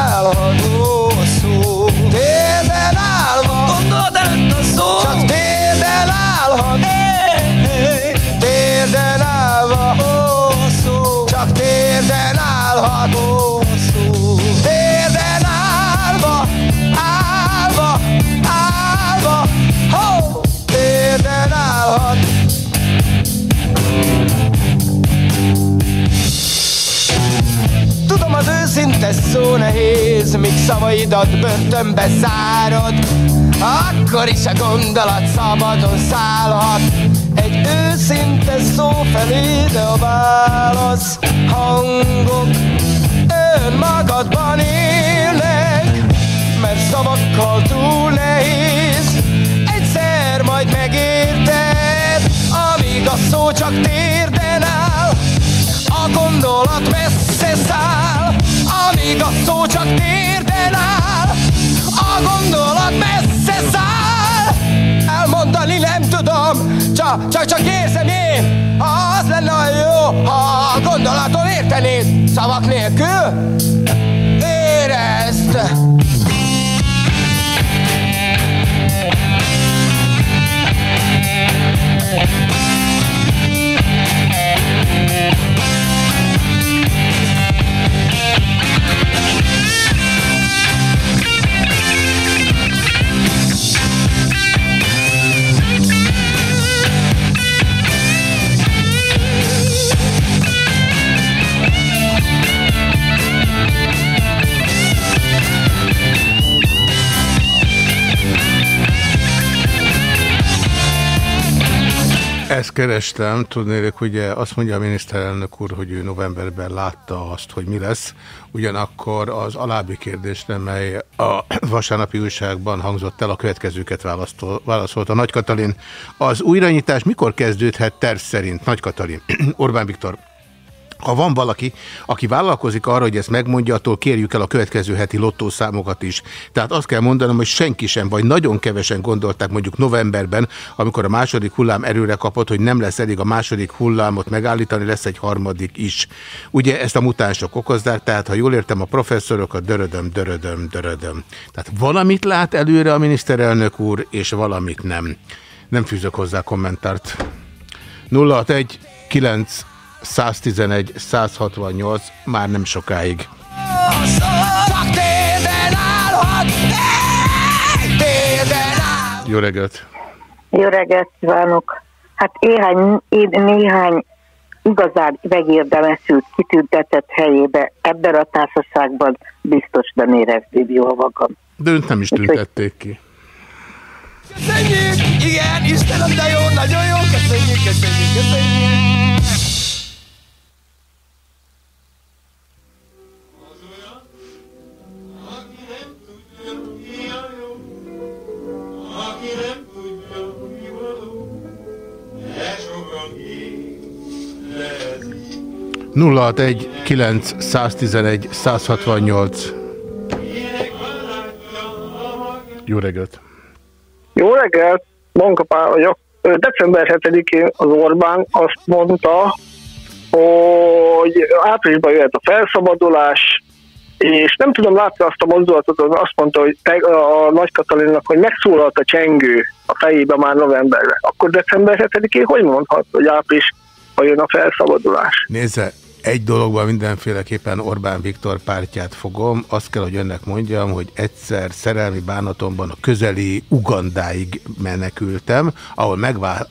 S: szavaidat börtönbe zárod Akkor is a gondolat szabadon szállhat. Egy őszinte szó felé, de a válasz hangok. Önmagadban élnek Mert szavakkal túl nehéz. Egyszer majd megérted Amíg a szó csak térden áll. A gondolat messze száll, amíg a szó csak térden áll. A gondolat messze száll, elmondani nem tudom, csak, csak, csak érzem én. Az lenne jó, ha a gondolaton értenéd, szavak nélkül. Érezd!
C: Ezt kerestem, tudnék, ugye azt mondja a miniszterelnök úr, hogy ő novemberben látta azt, hogy mi lesz. Ugyanakkor az alábbi kérdésre, mely a vasárnapi újságban hangzott el, a következőket választol, válaszolta Nagy Katalin. Az újranyitás mikor kezdődhet terv szerint? Nagy Katalin. Orbán Viktor. Ha van valaki, aki vállalkozik arra, hogy ezt megmondja, attól kérjük el a következő heti lottószámokat is. Tehát azt kell mondanom, hogy senki sem, vagy nagyon kevesen gondolták mondjuk novemberben, amikor a második hullám erőre kapott, hogy nem lesz elég a második hullámot megállítani, lesz egy harmadik is. Ugye ezt a mutánsok okozzák, tehát ha jól értem a professzorokat, dörödöm, dörödöm, dörödöm. Tehát valamit lát előre a miniszterelnök úr, és valamit nem. Nem fűzök hozzá kommentárt. 061 9 111, 168, már nem sokáig.
S: Csak térden állhat, térden áll.
C: Jó reggelt!
X: Jó reggelt kívánok! Hát éhány, én néhány igazán megérdemesült, kitüntetett helyébe ebben a társaságban biztos nem érezném jól magam.
C: De önt nem is tüntették ki.
S: Köszönjük! Igen, Istenem, de jó, nagyon jó, köszönjük, köszönjük, köszönjük!
C: 061 911 168 Jó reggelt!
Y: Jó reggelt, Bankapál vagyok. December 7-én az Orbán azt mondta, hogy áprilisban jöhet a felszabadulás, és nem tudom, látni azt a mozdulatot, az azt mondta, hogy a Nagy Katalinnak, hogy megszólalt a csengő a fejébe már novemberre. Akkor december 7-én hogy mondhat, hogy április, ha jön a felszabadulás?
C: Nézze, egy dologban mindenféleképpen Orbán Viktor pártját fogom. Azt kell, hogy önnek mondjam, hogy egyszer szerelmi bánatomban a közeli Ugandáig menekültem, ahol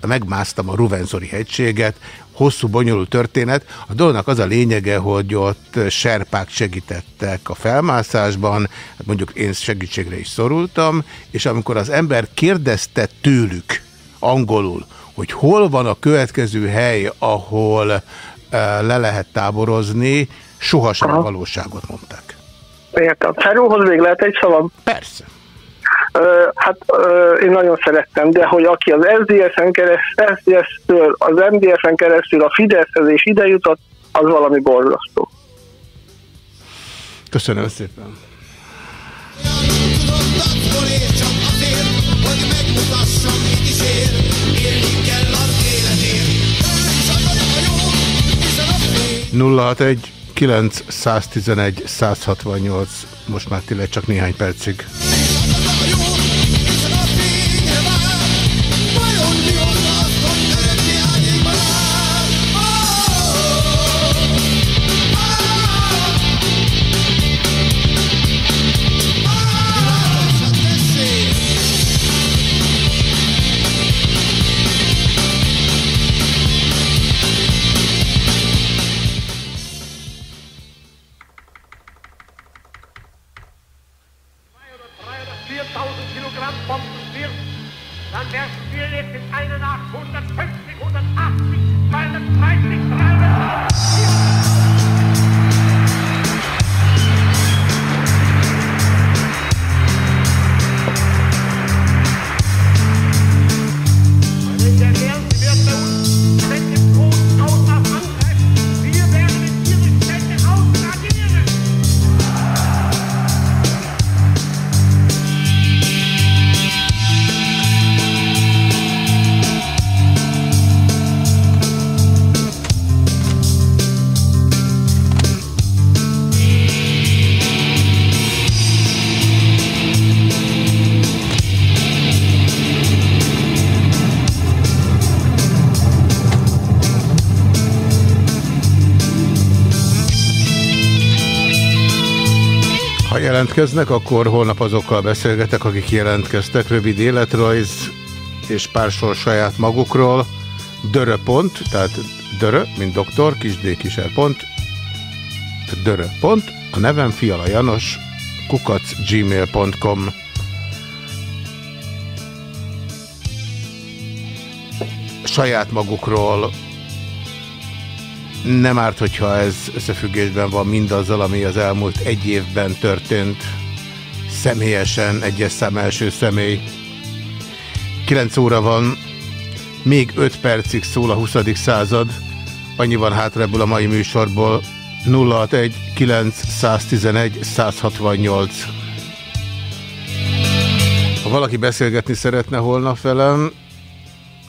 C: megmásztam a Ruvenzori hegységet, hosszú, bonyolult történet. A dolognak az a lényege, hogy ott serpák segítettek a felmászásban, hát mondjuk én segítségre is szorultam, és amikor az ember kérdezte tőlük angolul, hogy hol van a következő hely, ahol eh, le lehet táborozni, sohasem a valóságot mondták.
Y: Értem. Ferróhoz még lehet egy szavam?
C: Persze.
Y: Ö, hát ö, én nagyon szerettem, de hogy aki az SZDSZ-en keresztül, SZDSZ-től az MDF-en keresztül a Fideszhez és ide jutott, az valami borzasztó.
C: Köszönöm szépen.
B: Hogy megmutassam, mit is ér
C: 061 911 168 most már tényleg csak néhány percig. Jelentkeznek, akkor holnap azokkal beszélgetek, akik jelentkeztek. Rövid életrajz és pár sor saját magukról. Dörö pont, tehát dörö, mint doktor, kis d, kis r pont, dörö pont, a nevem Fiala Janos, kukac gmail.com. Saját magukról nem árt, hogyha ez összefüggésben van mindazzal, ami az elmúlt egy évben történt személyesen, egyes szám első személy. 9 óra van, még 5 percig szól a 20. század, annyi van hátra ebből a mai műsorból, 061 911 168. Ha valaki beszélgetni szeretne holnap velem,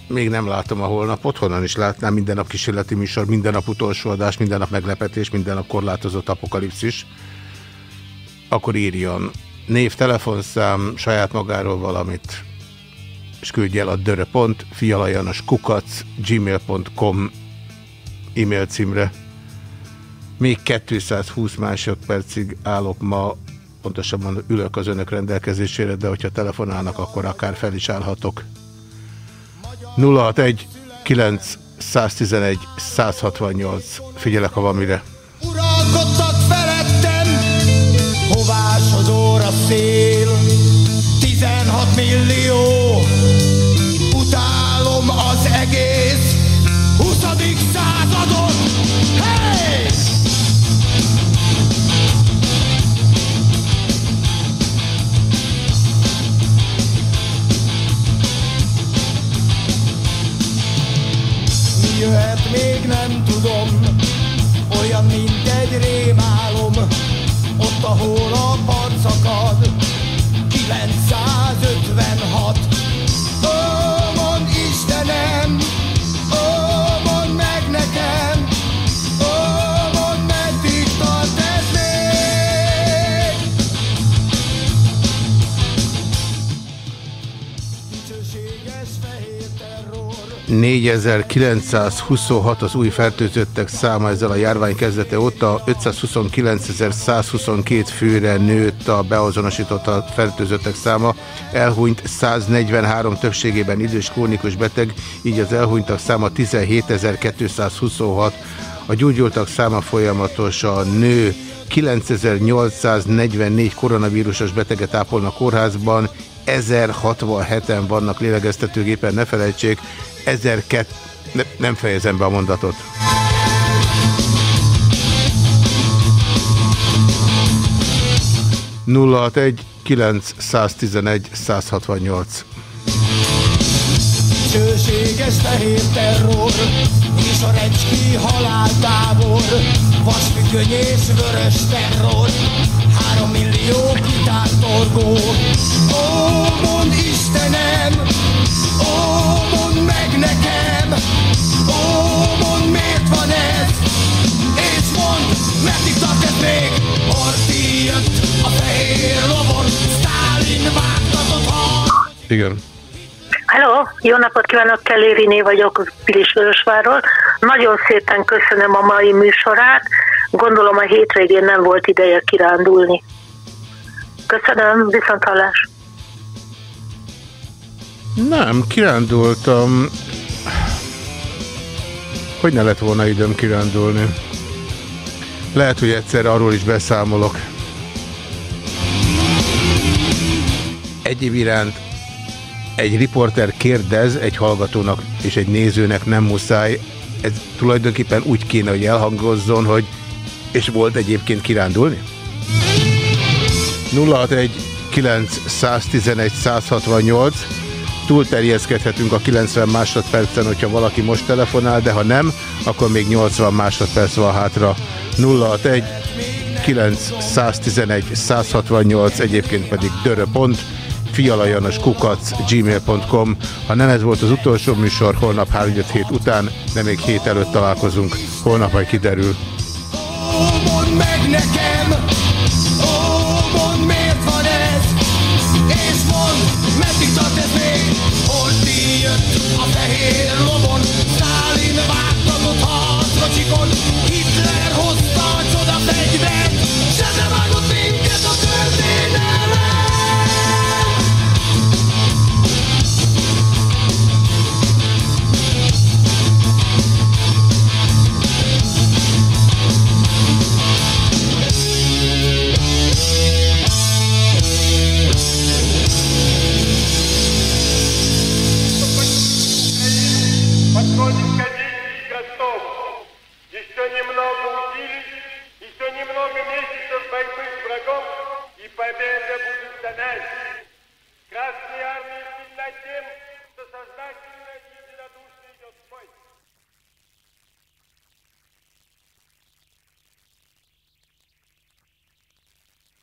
C: még nem látom a holnapot, honnan is látnám, minden nap kísérleti műsor, minden nap utolsó adás, minden nap meglepetés, minden nap korlátozott apokalipszis, akkor írjon név, telefonszám, saját magáról valamit, és küldje el a dörö.pont, kukac, gmail.com e-mail címre. Még 220 másodpercig állok ma, pontosabban ülök az önök rendelkezésére, de hogyha telefonálnak, akkor akár fel is állhatok. 061 9 111 168. Figyelek, ha van mire.
B: Uralkodtak felettem, hovás az óra szél. 16 millió,
C: 4926 az új fertőzöttek száma ezzel a járvány kezdete óta, 529.122 főre nőtt a beazonosított a fertőzöttek száma, elhunyt 143 többségében idős krónikus beteg, így az elhunytak száma 17.226, a gyógyultak száma folyamatosan nő, 9844 koronavírusos beteget ápolnak kórházban, 1067-en vannak lélegeztetőgépen, ne felejtsék, 1002... Ne, nem fejezem be a mondatot. nulla egy 911 168
S: Dicsőséges fehér terror És a recski haláltábor Vasfüggöny és vörös terror Három millió kitántorgó Ó, mondd Istenem Ó, nekem Ó, mondd miért van ez És mondd, meddig tart ez még Horthy jött a fehér lovon Stalin vágtatott har
C: Igen.
V: Hello, jó napot kívánok, Kelly Riné vagyok Pilisvörösváról. Nagyon szépen köszönöm a mai műsorát. Gondolom a hétvégén nem volt ideje kirándulni. Köszönöm, viszont hallás.
C: Nem, kirándultam. Hogy ne lett volna időm kirándulni? Lehet, hogy egyszer arról is beszámolok. Egyéb iránt egy riporter kérdez egy hallgatónak és egy nézőnek nem muszáj. Ez tulajdonképpen úgy kéne, hogy elhangozzon, hogy és volt egyébként kirándulni? 061 911 168 túlterjeszkedhetünk a 90 másodpercen, hogyha valaki most telefonál, de ha nem, akkor még 80 másodperc van hátra. 061 911 168, egyébként pedig dörö.pont, gmail.com. Ha nem ez volt az utolsó műsor, holnap 3 hét után, de még hét előtt találkozunk. Holnap majd kiderül.